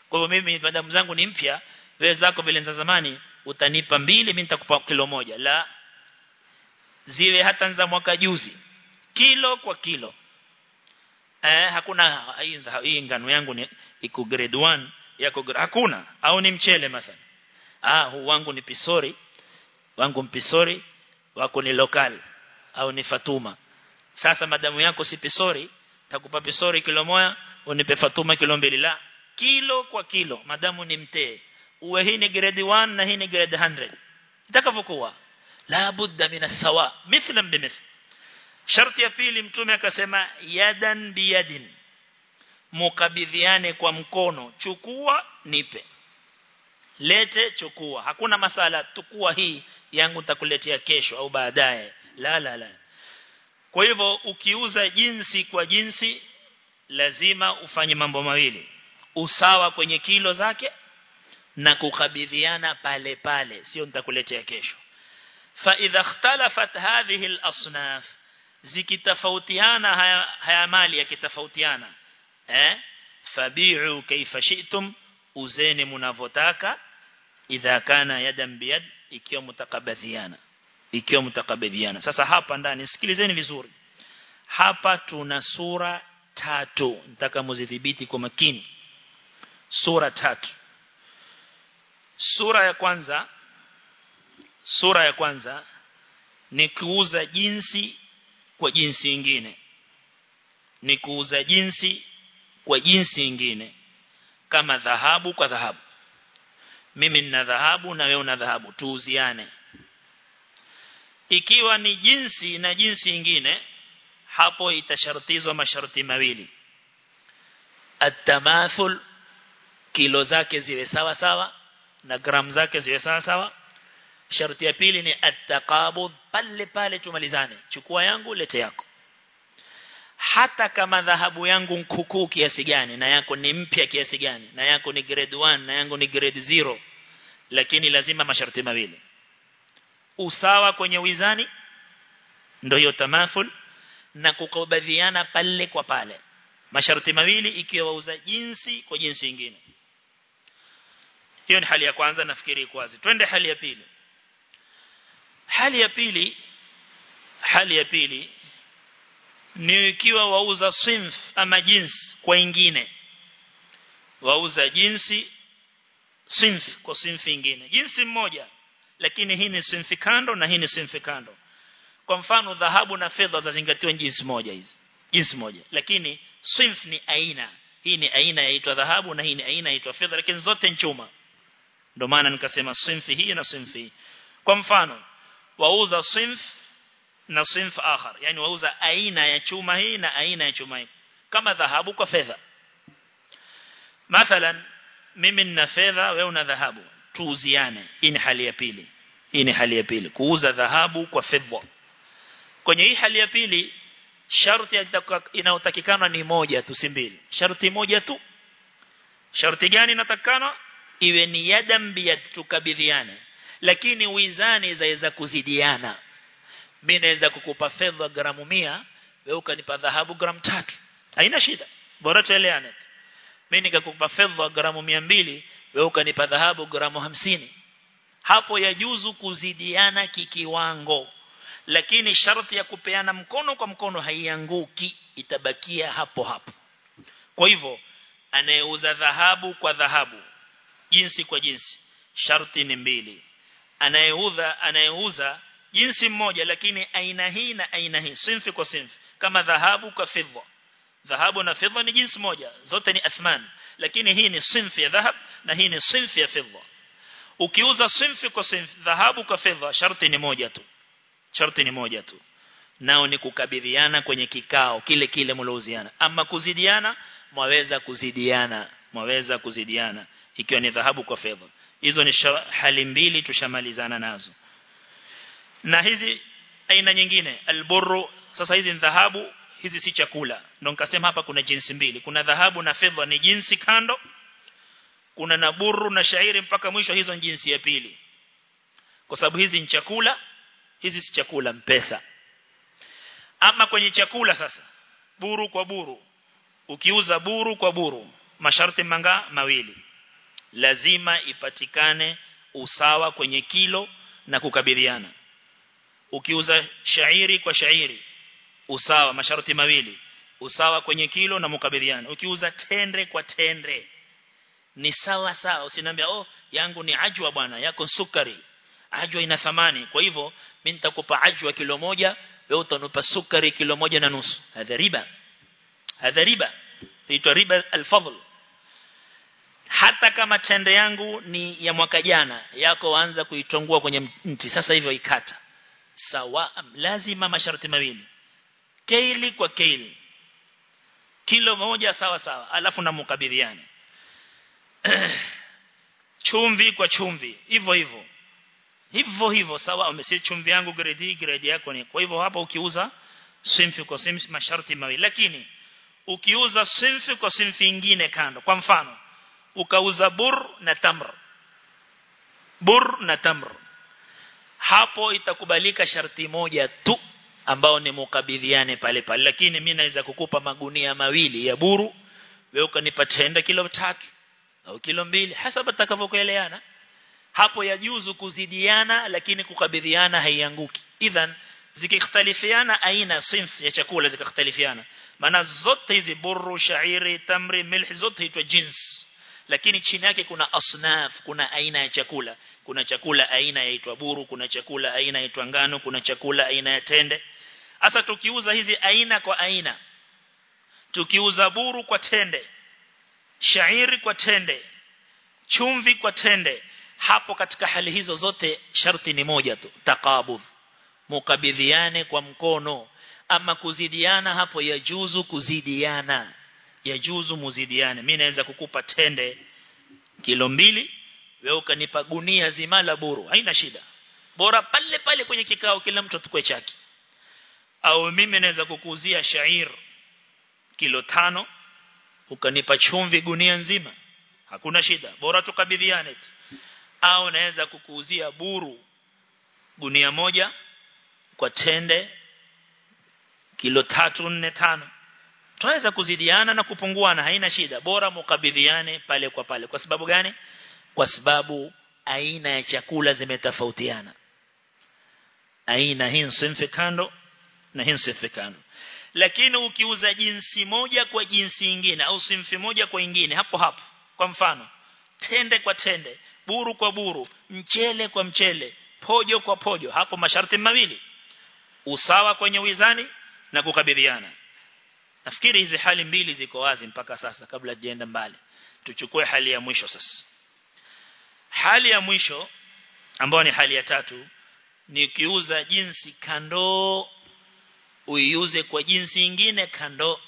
Kwa hivyo mimi madamu zangu ni mpya wewe zako vile za zamani utanipa mbili mimi nitakupa kilo moja. La ziwe hata za mwaka juzi. Kilo kwa kilo. Eh hakuna hii ngano yangu ni iko grade 1 yako hakuna. Au ni mchele mathalan? Ah huu wangu ni pisori. Wangu mpisori wako ni lokal au ni fatuma. Sasa madamu yako si pisori takupa pisori kilo moja unipe fatuma kilo mbili. La kilo kwa kilo. Madamu ni mtee. Uwe hii ni grade 1 na hii ni grade 100 itakavyokuwa la budda min sawa mithlan bimithl sharti ya pili mtume akasema yadan biyadin mukabidhiane kwa mkono chukua nipe. Lete chukua. Hakuna masala tukua hii yangu nitakuletea kesho au baadaye. La la la. Kwa hivyo ukiuza jinsi kwa jinsi lazima ufanye mambo mawili. Usawa kwenye kilo zake na kukabidhiana pale pale. Sio nitakuletea kesho fa idha ikhtalafat hadhihi al-asnaf haya, haya mali yakitofautiana eh? Fabi'u kaifa shi'tum uzeni mnavotaka idha kana yadan biyad ikiwa mtakabadhiana ikiwa mtakabadhiana sasa hapa ndani sikilizeni vizuri. Hapa tuna sura tatu. Nataka muzidhibiti kwa makini. Sura tatu. Sura ya kwanza sura ya kwanza ni kuuza jinsi kwa jinsi nyingine ni kuuza jinsi kwa jinsi nyingine kama dhahabu kwa dhahabu. Mimi nina dhahabu na wewe una dhahabu. Tuuziane. Ikiwa ni jinsi na jinsi nyingine hapo itashartizwa masharti mawili. Atamathul kilo zake ziwe sawa sawa na gram zake ziwe sawa sawa sharti ya pili ni ataqabud pale pale tumalizane. Chukua yangu lete yako. Hata kama dhahabu yangu nkukuu kiasi gani na yako ni mpya kiasi gani na yako ni grade 1 na yangu ni grade 0 lakini lazima masharti mawili. Usawa kwenye wizani ndio hiyo tamaful na kukubadhiana pale kwa pale. Masharti mawili ikiwa wauza jinsi kwa jinsi nyingine hiyo ni hali ya kwanza nafikiri iko wazi. Twende hali ya pili hali ya pili hali ya pili ni ikiwa wauza sinf ama jinsi kwa ingine. Wauza jinsi sinf kwa sinf ingine. Jinsi mmoja lakini hii ni sinfi kando na hii ni sinfi kando. Kwa mfano dhahabu na fedha zazingatiwa jinsi moja hizi jinsi moja. Lakini sinf ni aina. Hii ni aina yaitwa dhahabu na hii ni aina yaitwa fedha lakini zote nchuma chuma. Ndio maana nikasema sinfi hii na sinfi hii. Kwa mfano wauza sinf na sinf akhar. Yani wauza aina ya chuma hii na aina ya chuma hii. Kama dhahabu kwa fedha. Mathalan mimi nina fedha wewe una dhahabu. Tuuziane. Hii ni hali ya pili. Hii ni hali ya pili. Kuuza dhahabu kwa fedha. Kwenye hii hali ya pili sharti inayotakikana ni moja tu si mbili. Sharti moja tu. Sharti gani inatakikana? Iwe ni yadam biyad tukabidhiane lakini wizani zaweza kuzidiana. Mimi naweza kukupa fedha gramu 100 wewe ukanipa dhahabu gramu 3 haina shida. Bora tueleane. Mimi nikakupa fedha gramu 200 wewe ukanipa dhahabu gramu 50 hapo yajuzu kuzidiana kikiwango. Lakini sharti ya kupeana mkono kwa mkono haianguki. Itabakia hapo hapo. Kwa hivyo anayeuza dhahabu kwa dhahabu jinsi kwa jinsi sharti ni mbili anayeuza anayeuza jinsi mmoja lakini aina hii na aina hii sinfi kwa sinfi kama dhahabu kwa fedha dhahabu na fedha ni jinsi moja zote ni athman. Lakini hii ni sinfi ya dhahab na hii ni sinfi ya fedha ukiuza sinfi kwa sinfi dhahabu kwa fedha sharti ni moja tu. Sharti ni moja tu. Nao ni kukabidhiana kwenye kikao kile kile mlouziana ama kuzidiana mwaweza kuzidiana mwaweza kuzidiana. Ikiwa ni dhahabu kwa fedha hizo ni hali mbili tushamalizana nazo. Na hizi aina nyingine alburu sasa hizi ni dhahabu hizi si chakula. Ndo nikasema hapa kuna jinsi mbili. Kuna dhahabu na fedha ni jinsi kando. Kuna naburu na shairi mpaka mwisho hizo jinsi ya pili. Kwa sababu hizi ni chakula hizi si chakula mpesa. Ama kwenye chakula sasa buru kwa buru. Ukiuza buru kwa buru masharti manga mawili lazima ipatikane usawa kwenye kilo na kukabidhiana. Ukiuza shairi kwa shairi usawa masharti mawili usawa kwenye kilo na mukabidhiana ukiuza tendre kwa tendre ni sawa sawa. Usiniambia oh yangu ni ajwa bwana yako sukari ajwa ina thamani. Kwa hivyo mimi nitakupa ajwa kilo moja wewe utanipa sukari kilo moja na nusu. Hadha riba hadha riba inaitwa riba al-fadl hata kama tende yangu ni ya mwaka jana yako anza kuitongua kwenye mti sasa hivyo ikata. Sawa lazima masharti mawili. Keili kwa keili. Kilo moja sawa sawa. Alafu na mukabidhiane chumvi kwa chumvi. Hivyo hivyo. Hivyo hivyo. Sawa umesi chumvi yangu grade hii grade yako ni kwa hivyo hapa ukiuza simfi kwa simfi masharti mawili. Lakini ukiuza simfi kwa simfi nyingine kando. Kwa mfano ukauza bur na tamr. Bur na tamr. Hapo itakubalika sharti moja tu ambao ni mukabidhiane pale pale. Lakini mimi naweza kukupa magunia mawili ya buru wewe ukanipa tenda kilo tatu au kilo mbili. Hasa takavyokueleana. Hapo ya juzu kuzidiana lakini kukabidhiana haianguki. Idhan zikikhtalifiana aina sinf ya chakula zikikhtalifiana. Maana zote hizi buru shairi tamri milh zote itwa jins lakini chini yake kuna asnaf kuna aina ya chakula. Kuna chakula aina yaitwa buru kuna chakula aina yaitwa ngano kuna chakula aina ya tende. Hasa tukiuza hizi aina kwa aina. Tukiuza buru kwa tende shairi kwa tende chumvi kwa tende hapo katika hali hizo zote sharti ni moja tu takabudh mukabidhiane kwa mkono. Ama kuzidiana hapo ya juzu kuzidiana yajuzu muzidiane. Mimi naweza kukupa tende kilo mbili wewe ukanipa gunia zima la buru. Haina shida. Bora pale pale kwenye kikao kila mtu atukue chaki. Au mimi naweza kukuuzia shair kilo tano ukanipa chumvi gunia nzima. Hakuna shida. Bora tukabidhiane au naweza kukuuzia buru gunia moja kwa tende kilo tatu nne tano tunaweza kuzidiana na kupunguana haina shida. Bora mukabidhiane pale kwa pale. Kwa sababu gani? Kwa sababu aina ya chakula zimetofautiana. Aina hii kando na hii kando lakini ukiuza jinsi moja kwa jinsi nyingine au sinfi moja kwa nyingine hapo hapo. Kwa mfano tende kwa tende buru kwa buru mchele kwa mchele pojo kwa pojo hapo masharti mawili. Usawa kwenye wizani na kukabidhiana nafikiri hizi hali mbili ziko wazi mpaka sasa kabla tujaenda mbali. Tuchukue hali ya mwisho sasa. Hali ya mwisho ambayo ni hali ya tatu ni kiuza jinsi kando uiuze kwa jinsi ingine kando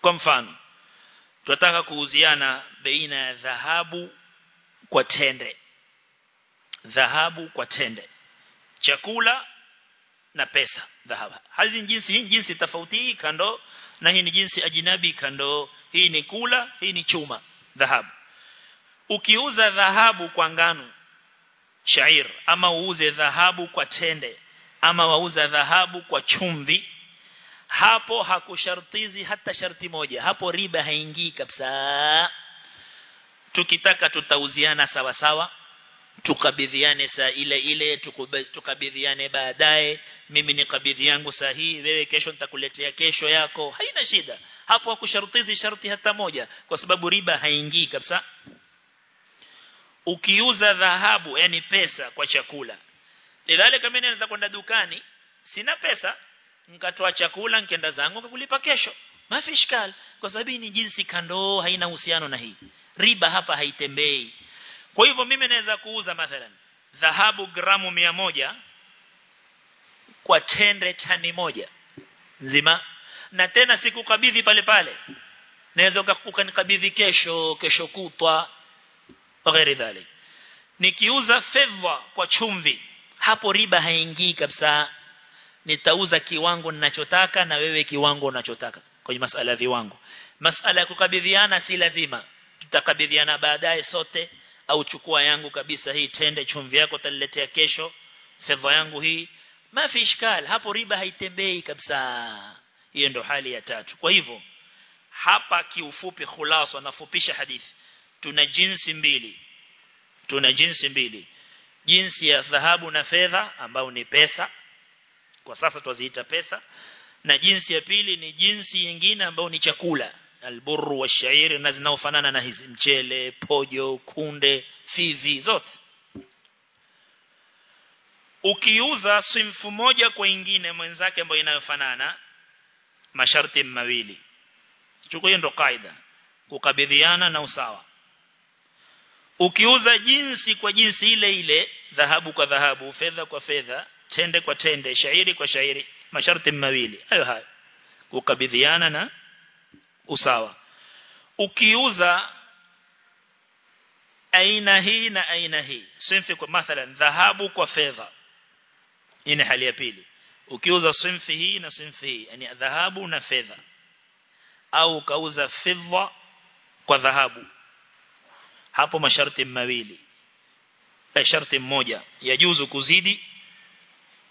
kwa mfano tunataka kuuziana baina ya dhahabu kwa tende. Dhahabu kwa tende. Chakula na pesa dhahabu hizi jinsi hii jinsi tofauti kando na hii ni jinsi ajinabi kando. Hii ni kula hii ni chuma dhahabu. Ukiuza dhahabu kwa ngano shair ama uuze dhahabu kwa tende ama wauza dhahabu kwa chumvi hapo hakushartizi hata sharti moja. Hapo riba haingii kabisa. Tukitaka tutauziana sawa sawa tukabidhiane saa ile ile tukabidhiane baadaye mimi nikabidhi yangu saa hii wewe kesho nitakuletea kesho yako. Haina shida. Hapo hakushartizi sharti hata moja kwa sababu riba haingii kabisa. Ukiuza dhahabu yani pesa kwa chakula lidhali kama naweza kwenda dukani sina pesa nikatoa chakula nikaenda zangu nikakulipa kesho. Mafishkal kwa sababu ni jinsi kandoo haina uhusiano na hii. Riba hapa haitembei kwa hivyo mimi naweza kuuza mathalan dhahabu gramu moja kwa tende tani moja nzima. Na tena sikukabidhi pale pale naweza ukanikabidhi kesho kesho kutwa waghairi dhalik. Nikiuza fedha kwa chumvi hapo riba haingii kabisa. Nitauza kiwango ninachotaka na wewe kiwango unachotaka kwenye masala ya viwango. Masala ya kukabidhiana si lazima tutakabidhiana baadaye sote au chukua yangu kabisa hii tende chumvi yako taliletea kesho fedha yangu hii. Mafi ishkal hapo riba haitembei kabisa. Hiyo ndo hali ya tatu. Kwa hivyo hapa kiufupi khulasa nafupisha hadithi. Tuna jinsi mbili. Tuna jinsi mbili. Jinsi ya dhahabu na fedha ambao ni pesa. Kwa sasa tuziita pesa. Na jinsi ya pili ni jinsi nyingine ambao ni chakula alburu wa shairi na zinaofanana na hizi. Mchele pojo kunde fivi zote. Ukiuza simfu moja kwa ingine mwenzake ambayo inayofanana masharti mawili. Chukua hiyo ndo kaida. Kukabidhiana na usawa. Ukiuza jinsi kwa jinsi ile ile dhahabu kwa dhahabu fedha kwa fedha tende kwa tende shairi kwa shairi masharti mawili. Hayo hayo. Kukabidhiana na usawa. Ukiuza aina hii na aina hii. Sinfi kwa mathalan dhahabu kwa fedha. Hii ni hali ya pili. Ukiuza sinfi hii na sinfi hii yani dhahabu na fedha. Au kauza fedha kwa dhahabu. Hapo masharti mawili. Eh sharti moja yajuzu kuzidi.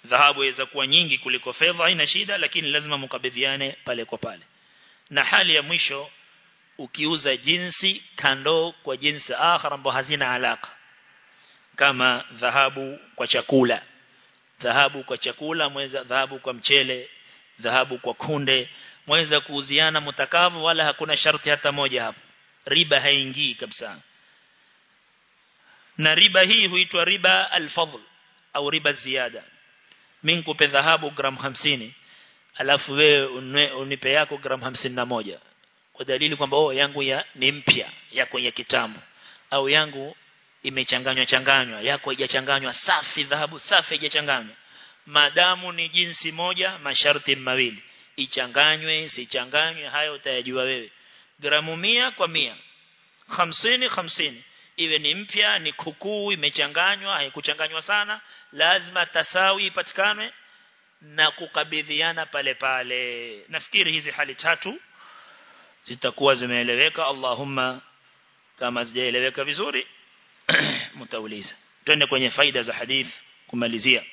Dhahabu inaweza kuwa nyingi kuliko fedha haina shida lakini lazima mukabidhiane pale kwa pale na hali ya mwisho ukiuza jinsi kando kwa jinsi akhar ambayo hazina alaka. Kama dhahabu kwa chakula. Dhahabu kwa chakula mweza dhahabu kwa mchele dhahabu kwa kunde mweza kuuziana mutakavu wala hakuna sharti hata moja hapo. Riba haingii kabisa. Na riba hii huitwa riba al-fadl au riba ziada mimi nikupe dhahabu gram 50 alafu wewe unipe yako gram 51 kwa dalili kwamba oh yangu ya ni mpya yako ya kitamu au yangu imechanganywa changanywa yako haijachanganywa safi dhahabu safi haijachanganywa. Madamu ni jinsi moja masharti mawili. Ichanganywe sichanganywe hayo utayajua wewe. Gramu mia kwa mia. Hamsini hamsini. Iwe ni mpya ni kukuu imechanganywa haikuchanganywa sana. Lazima tasawi ipatikane na kukabidhiana pale pale nafikiri hizi hali tatu zitakuwa zimeeleweka Allahumma kama zijaeleweka vizuri mtauliza twende kwenye faida za hadith kumalizia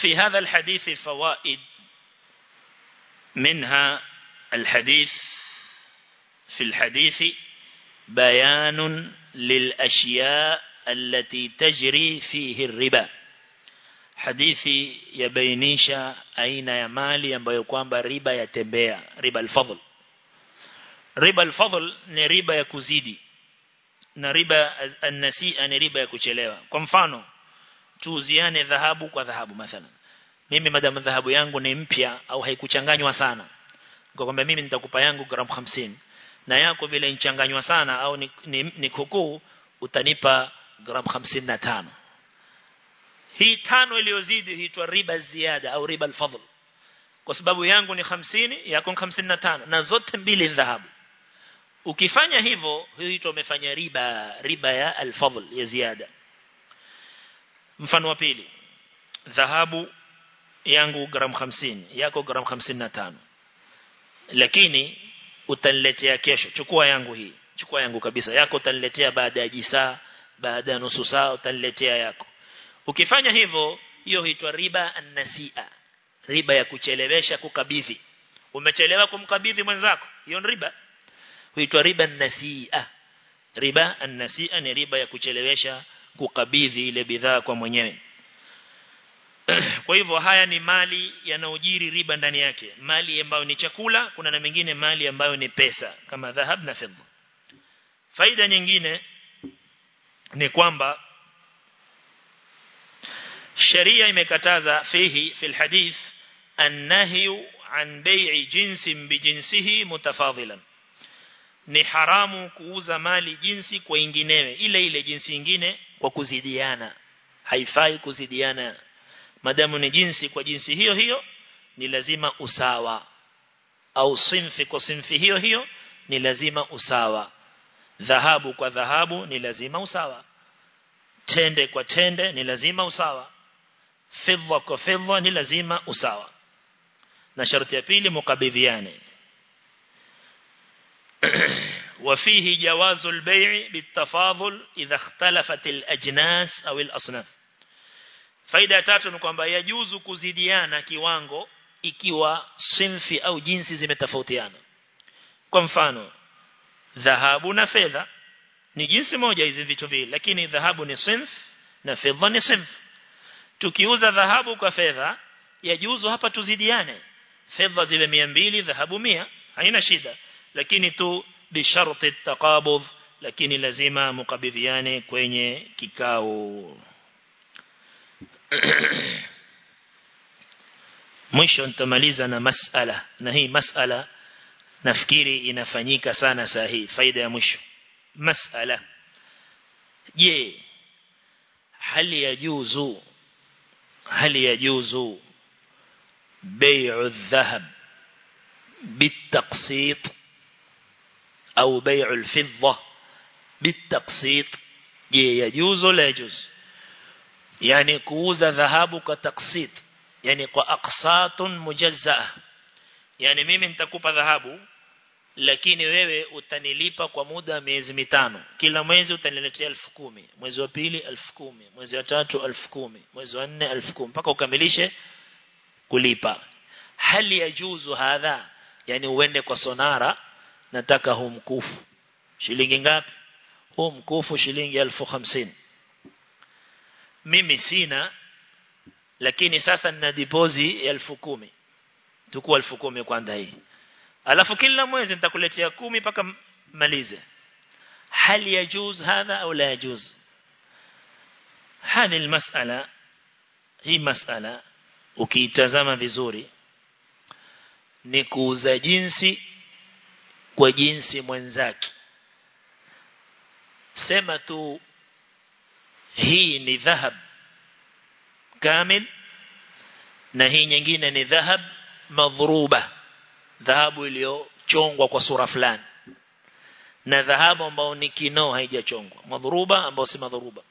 في هذا الحديث فوائد منها الحديث في الحديث بيان للأشياء التي تجري فيه الربا hadithi yabainisha aina ya mali ambayo kwamba riba yatembea riba al-fadl. Riba al-fadl ni riba ya kuzidi na riba an-nasi'a ni riba ya kuchelewa. Kwa mfano tuuziane dhahabu kwa dhahabu mathalan. Mimi madam dhahabu yangu ni mpya au haikuchanganywa sana. Kwa kwamba mimi nitakupa yangu gram 50 na yako vile inchanganywa sana au ni, ni, ni kukuu utanipa gram 55 hii tano iliyozidi huitwa riba ziada au riba al-fadl. Kwa sababu yangu ni 50 yako 55 na zote mbili ni dhahabu. Ukifanya hivyo huitwa umefanya riba riba ya al-fadl ya ziada mfano wa pili. Dhahabu yangu gram 50 yako gram 55 lakini utaniletea kesho. Chukua yangu hii. Chukua yangu kabisa. Yako utaniletea baada ya jisaa baada ya nusu saa utaniletea yako ukifanya hivyo hiyo huitwa riba an-nasi'a. Riba ya kuchelewesha kukabidhi. Umechelewa kumkabidhi mwenzako hiyo ni riba. Huitwa riba an-nasi'a. Riba an-nasi'a ni riba ya kuchelewesha kukabidhi ile bidhaa kwa mwenyewe. Kwa hivyo haya ni mali yanayojiri riba ndani yake. Mali ambayo ni chakula kuna na mengine mali ambayo ni pesa kama dhahab na fedha faida nyingine ni kwamba sheria imekataza fihi fil hadith annahyu an bai'i jinsin bijinsihi mutafadhilan ni haramu kuuza mali jinsi kwa inginewe ile ile jinsi ingine kwa kuzidiana. Haifai kuzidiana. Madamu ni jinsi kwa jinsi hiyo hiyo ni lazima usawa. Au sinfi kwa sinfi hiyo hiyo ni lazima usawa. Dhahabu kwa dhahabu ni lazima usawa. Tende kwa tende ni lazima usawa fedha kwa fedha ni lazima usawa na sharti ya pili mukabidhiane وفيه جواز البيع بالتفاضل إذا اختلفت الأجناس أو الأصناف faida tatu ni kwamba yajuzu kuzidiana kiwango ikiwa sinfi au jinsi zimetofautiana kwa mfano dhahabu na fedha ni jinsi moja hizi vitu vile lakini dhahabu ni sinf na fedha ni sinf tukiuza dhahabu kwa fedha yajuzu hapa tuzidiane. Fedha zile 200 dhahabu 100 haina shida. Lakini tu bisharti taqabudh lakini lazima mukabidhiane kwenye kikao. Mwisho nitamaliza na masala na hii masala nafikiri inafanyika sana saa hii faida ya mwisho. Masala. Je hali yajuzu hali yajuzu بيع الذهب بالتقسيط أو بيع الفضة بالتقسيط؟ يجوز ولا يجوز؟ يعني كوز ذهب كتقسيط يعني كأقساط مجزأة. يعني mimi nitakupa dhahabu lakini wewe utanilipa kwa muda wa miezi mitano. Kila mwezi utaniletea 10000 mwezi wa pili 10000 mwezi wa tatu 10000 mwezi wa nne 10000 mpaka ukamilishe kulipa. Hali ya juzu hadha? Yani uende kwa sonara nataka huu mkufu. Shilingi ngapi? Huu mkufu shilingi elfu hamsini. Mimi sina lakini sasa nina deposit elfu kumi. Tukua elfu kumi kwanza hii alafu kila mwezi nitakuletea kumi paka malize. Hal yajuz hadha au la yajuz? Hadi masala hii masala ukiitazama vizuri ni kuuza jinsi kwa jinsi mwenzake. Sema tu hii ni dhahab kamil na hii nyingine ni dhahab madhruba dhahabu iliyochongwa kwa sura fulani. Na dhahabu ambayo ni kino haijachongwa. Madhuruba ambayo si madhuruba.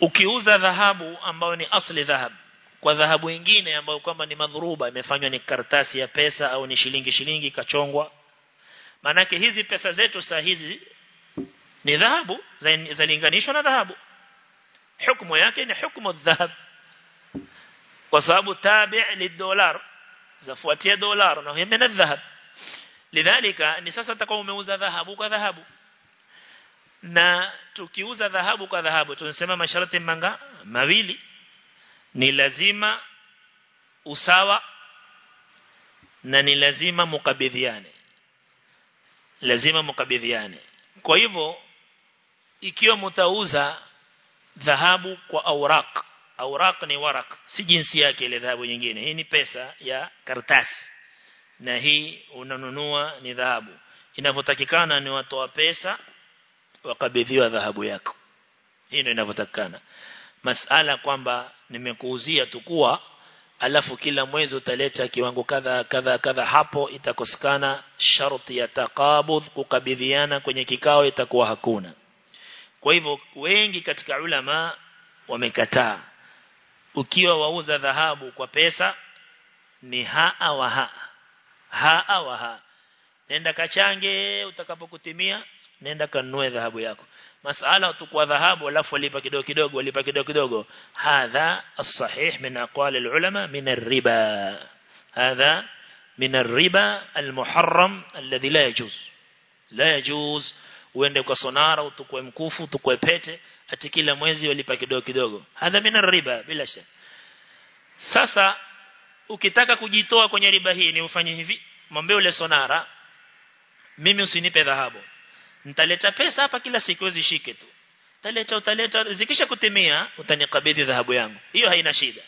Ukiuza dhahabu ambayo ni asli dhahabu kwa dhahabu nyingine ambayo kwamba ni madhuruba imefanywa ni karatasi ya pesa au ni shilingi shilingi kachongwa manake hizi pesa zetu saa hizi ni dhahabu zalinganishwa na dhahabu. Hukumu yake ni hukumu dhahab kwa sababu tabi' lidolar zafuatia dolar na hiyo ni dhahab. Lidhalika ni sasa takao umeuza dhahabu kwa dhahabu. Na tukiuza dhahabu kwa dhahabu tunasema masharti manga mawili. Ni lazima usawa na ni lazima mukabidhiane. Lazima mukabidhiane. Kwa hivyo ikiwa mtauza dhahabu kwa auraq auraq ni warak si jinsi yake ile dhahabu nyingine. Hii ni pesa ya kartasi na hii unanunua ni dhahabu. Inavyotakikana ni watoa pesa wakabidhiwa dhahabu yako. Hii ndio inavyotakikana. Masala kwamba nimekuuzia tukua alafu kila mwezi utaleta kiwango kadha kadha kadha hapo itakosekana sharti ya taqabudh kukabidhiana kwenye kikao itakuwa hakuna. Kwa hivyo wengi katika ulama wamekataa ukiwa wauza dhahabu kwa pesa ni haa wa haa haa wa haa nenda kachange utakapokutimia nenda kanunue dhahabu yako. Masala tukua dhahabu alafu walipa kidogo kidogo walipa kidogo kidogo. Hadha as-sahih min aqwal al-ulama min ar-riba. Hadha min ar-riba al-muharram alladhi la yajuz. La yajuz. Uende kwa sonara utukue mkufu utukue pete ati kila mwezi walipa kidogo kidogo. Hadha min ar-riba bila shaka. Sasa ukitaka kujitoa kwenye riba hii ni ufanye hivi. Mwambie ule sonara mimi usinipe dhahabu. Nitaleta pesa hapa kila siku zishike tu. Utaleta utaleta. Zikisha kutimia utanikabidhi dhahabu yangu. Hiyo haina shida.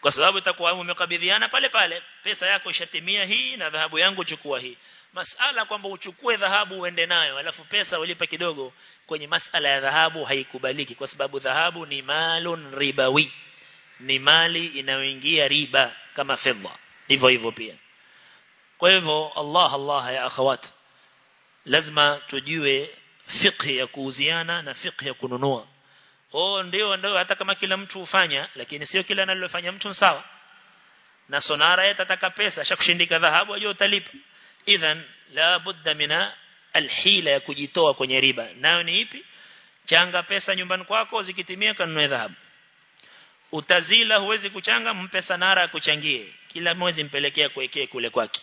Kwa sababu itakuwa umekabidhiana pale pale pesa yako ishatimia hii na dhahabu yangu chukua hii masala kwamba uchukue dhahabu uende nayo alafu pesa ulipa kidogo kwenye masala ya dhahabu haikubaliki kwa sababu dhahabu ni malun ribawi ni mali inayoingia riba kama fedha hivyo hivyo pia. Kwa hivyo Allah Allah ya akhawat lazima tujue fiqh ya kuuziana na fiqh ya kununua. Oh ndio ndio hata kama kila mtu ufanya lakini sio kila analofanya mtu sawa. Na sonara yeye atataka pesa ashakushindika dhahabu ajua utalipa idhan la budda mina alhila ya kujitoa kwenye riba. Nayo ni ipi? Changa pesa nyumbani kwako zikitimia kanunue dhahabu. Utazila huwezi kuchanga mpe sanara akuchangie. Kila mwezi mpelekea kuwekea kule kwake.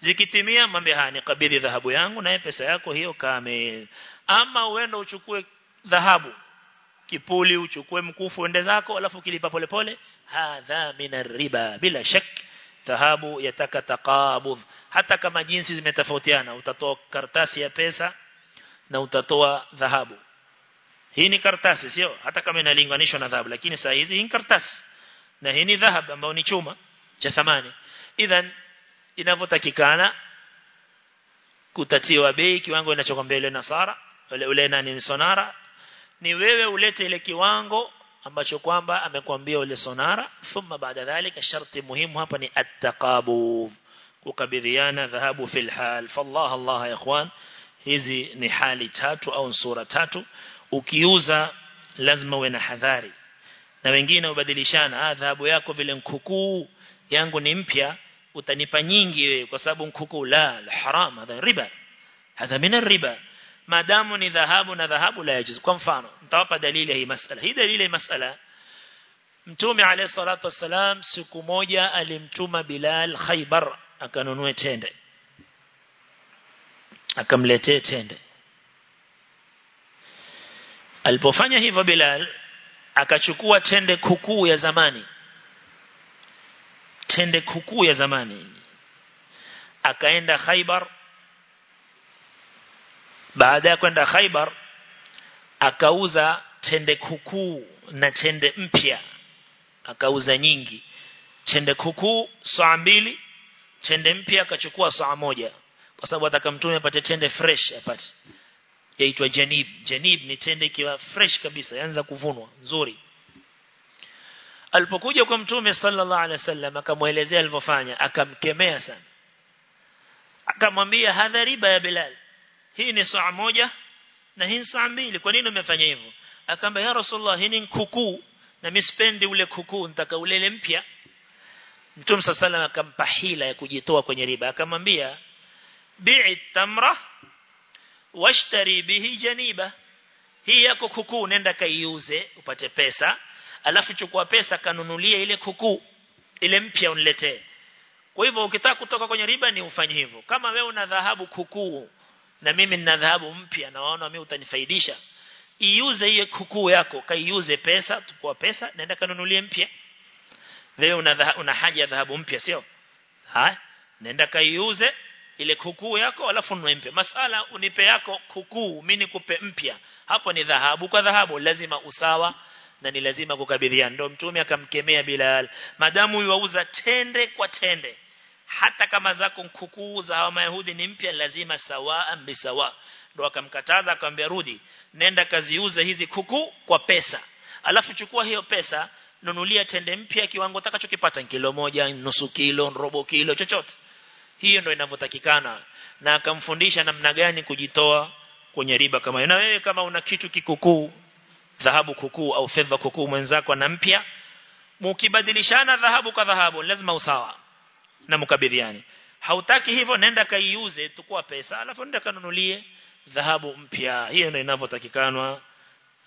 Zikitimia mambe haya nikabidhi dhahabu yangu na pesa yako hiyo kame ama uende uchukue dhahabu kipuli uchukue mkufu ende zako alafu kilipa polepole hadha minar riba bila shak dhahabu yataka taqabudh. Hata kama jinsi zimetofautiana utatoa kartasi ya pesa na utatoa dhahabu. Hii ni kartasi sio? Hata kama inalinganishwa na dhahabu lakini saa hizi hii ni kartasi na hii ni dhahabu ambayo ni chuma cha thamani. Idhan inavyotakikana kutatiwa bei kiwango inachokwambia ile nasara ule ule nani sonara ni wewe ulete ile kiwango ambacho kwamba amekwambia ule sonara thumma baada dhalika sharti muhimu hapa ni attaqabu kukabidhiana dhahabu fil hal. Fallah Allah ya ikhwan hizi ni hali tatu au sura tatu. Ukiuza lazima uwe na hadhari. Na wengine ubadilishana ah dhahabu yako vile nkukuu yangu ni mpya utanipa nyingi wewe kwa sababu nkukuu la, haram hadha riba hadha min riba maadamu ni dhahabu na dhahabu la yajuzu. Kwa mfano nitawapa dalili hii masala. Hii dalili hii masala mtume alayhi salatu wasalam siku moja alimtuma Bilal Khaybar akanunue tende. Akamletee tende. Alipofanya hivyo Bilal akachukua tende kukuu ya zamani. Tende kukuu ya zamani. Akaenda Khaybar baada ya kwenda Khaibar akauza chende kukuu na chende mpya. Akauza nyingi. Chende kukuu saa mbili. Chende mpya akachukua saa moja. Kwa sababu atakamtume apate chende fresh apate. Yaitwa janib. Janib ni tende ikiwa fresh kabisa yaanza kuvunwa. Nzuri. Alipokuja kwa mtume sallallahu alaihi wasallam akamuelezea alivyofanya akamkemea sana. Akamwambia hadha riba ya bilal hii ni saa moja na hii saa mbili. Kwa nini umefanya hivyo? Akamba ya rasulullah hii ni kuku na mimi sipendi ule kuku nitaka ulele mpya. Mtume sallallahu akampa hila ya kujitoa kwenye riba. Akamwambia bi'i tamra washtari bihi janiba. Hii yako kuku nenda kaiuze upate pesa. Alafu chukua pesa kanunulie ile kuku ile mpya uniletee. Kwa hivyo ukitaka kutoka kwenye riba ni ufanye hivyo. Kama wewe una dhahabu kuku na mimi nina dhahabu mpya na waona mimi utanifaidisha. Iuze hiyo kukuu yako kaiuze pesa tukua pesa naenda kanunulie mpya. Wewe una, una haja ya dhahabu mpya sio? Haya nenda kaiuze ile kukuu yako alafu nunue mpya. Masala unipe yako kuku mimi nikupe mpya. Hapo ni dhahabu. Kwa dhahabu lazima usawa na ni lazima kukabidhiana. Ndio mtume akamkemea Bilal. Madamu yuauza tende kwa tende hata kama zako nkukuu za hawa mayahudi ni mpya lazima sawa bisawa. Ndo akamkataza akamwambia rudi nenda kaziuze hizi kuku kwa pesa. Alafu chukua hiyo pesa nunulia tende mpya kiwango utakachokipata kilo moja nusu kilo robo kilo chochote. Hiyo ndo inavyotakikana. Na akamfundisha namna gani kujitoa kwenye riba kama na wewe kama una kitu kikukuu dhahabu kukuu au fedha kukuu mwenzako na mpya mukibadilishana dhahabu kwa dhahabu lazima usawa na mukabidhiani. hautaki hivyo nenda kaiuze tukua pesa alafu nenda kanunulie dhahabu mpya. Hiyo ndio inavyotakikanwa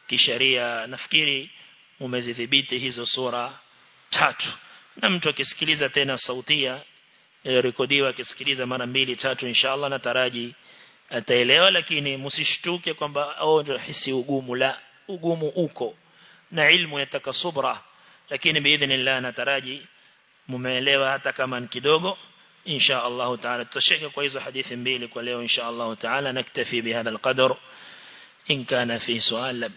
kisheria. Nafikiri umezidhibiti hizo sura tatu. Na mtu akisikiliza tena sautia e, rekodiwa akisikiliza mara mbili tatu inshallah nataraji ataelewa lakini msishtuke kwamba au ndio hisi ugumu. La ugumu uko na ilmu yataka subra lakini biidhnillah nataraji mumeelewa hata kama ni kidogo insha Allah taala tutashika kwa hizo hadithi mbili kwa leo insha Allah taala naktafi bihadha alqadar in kana fi sual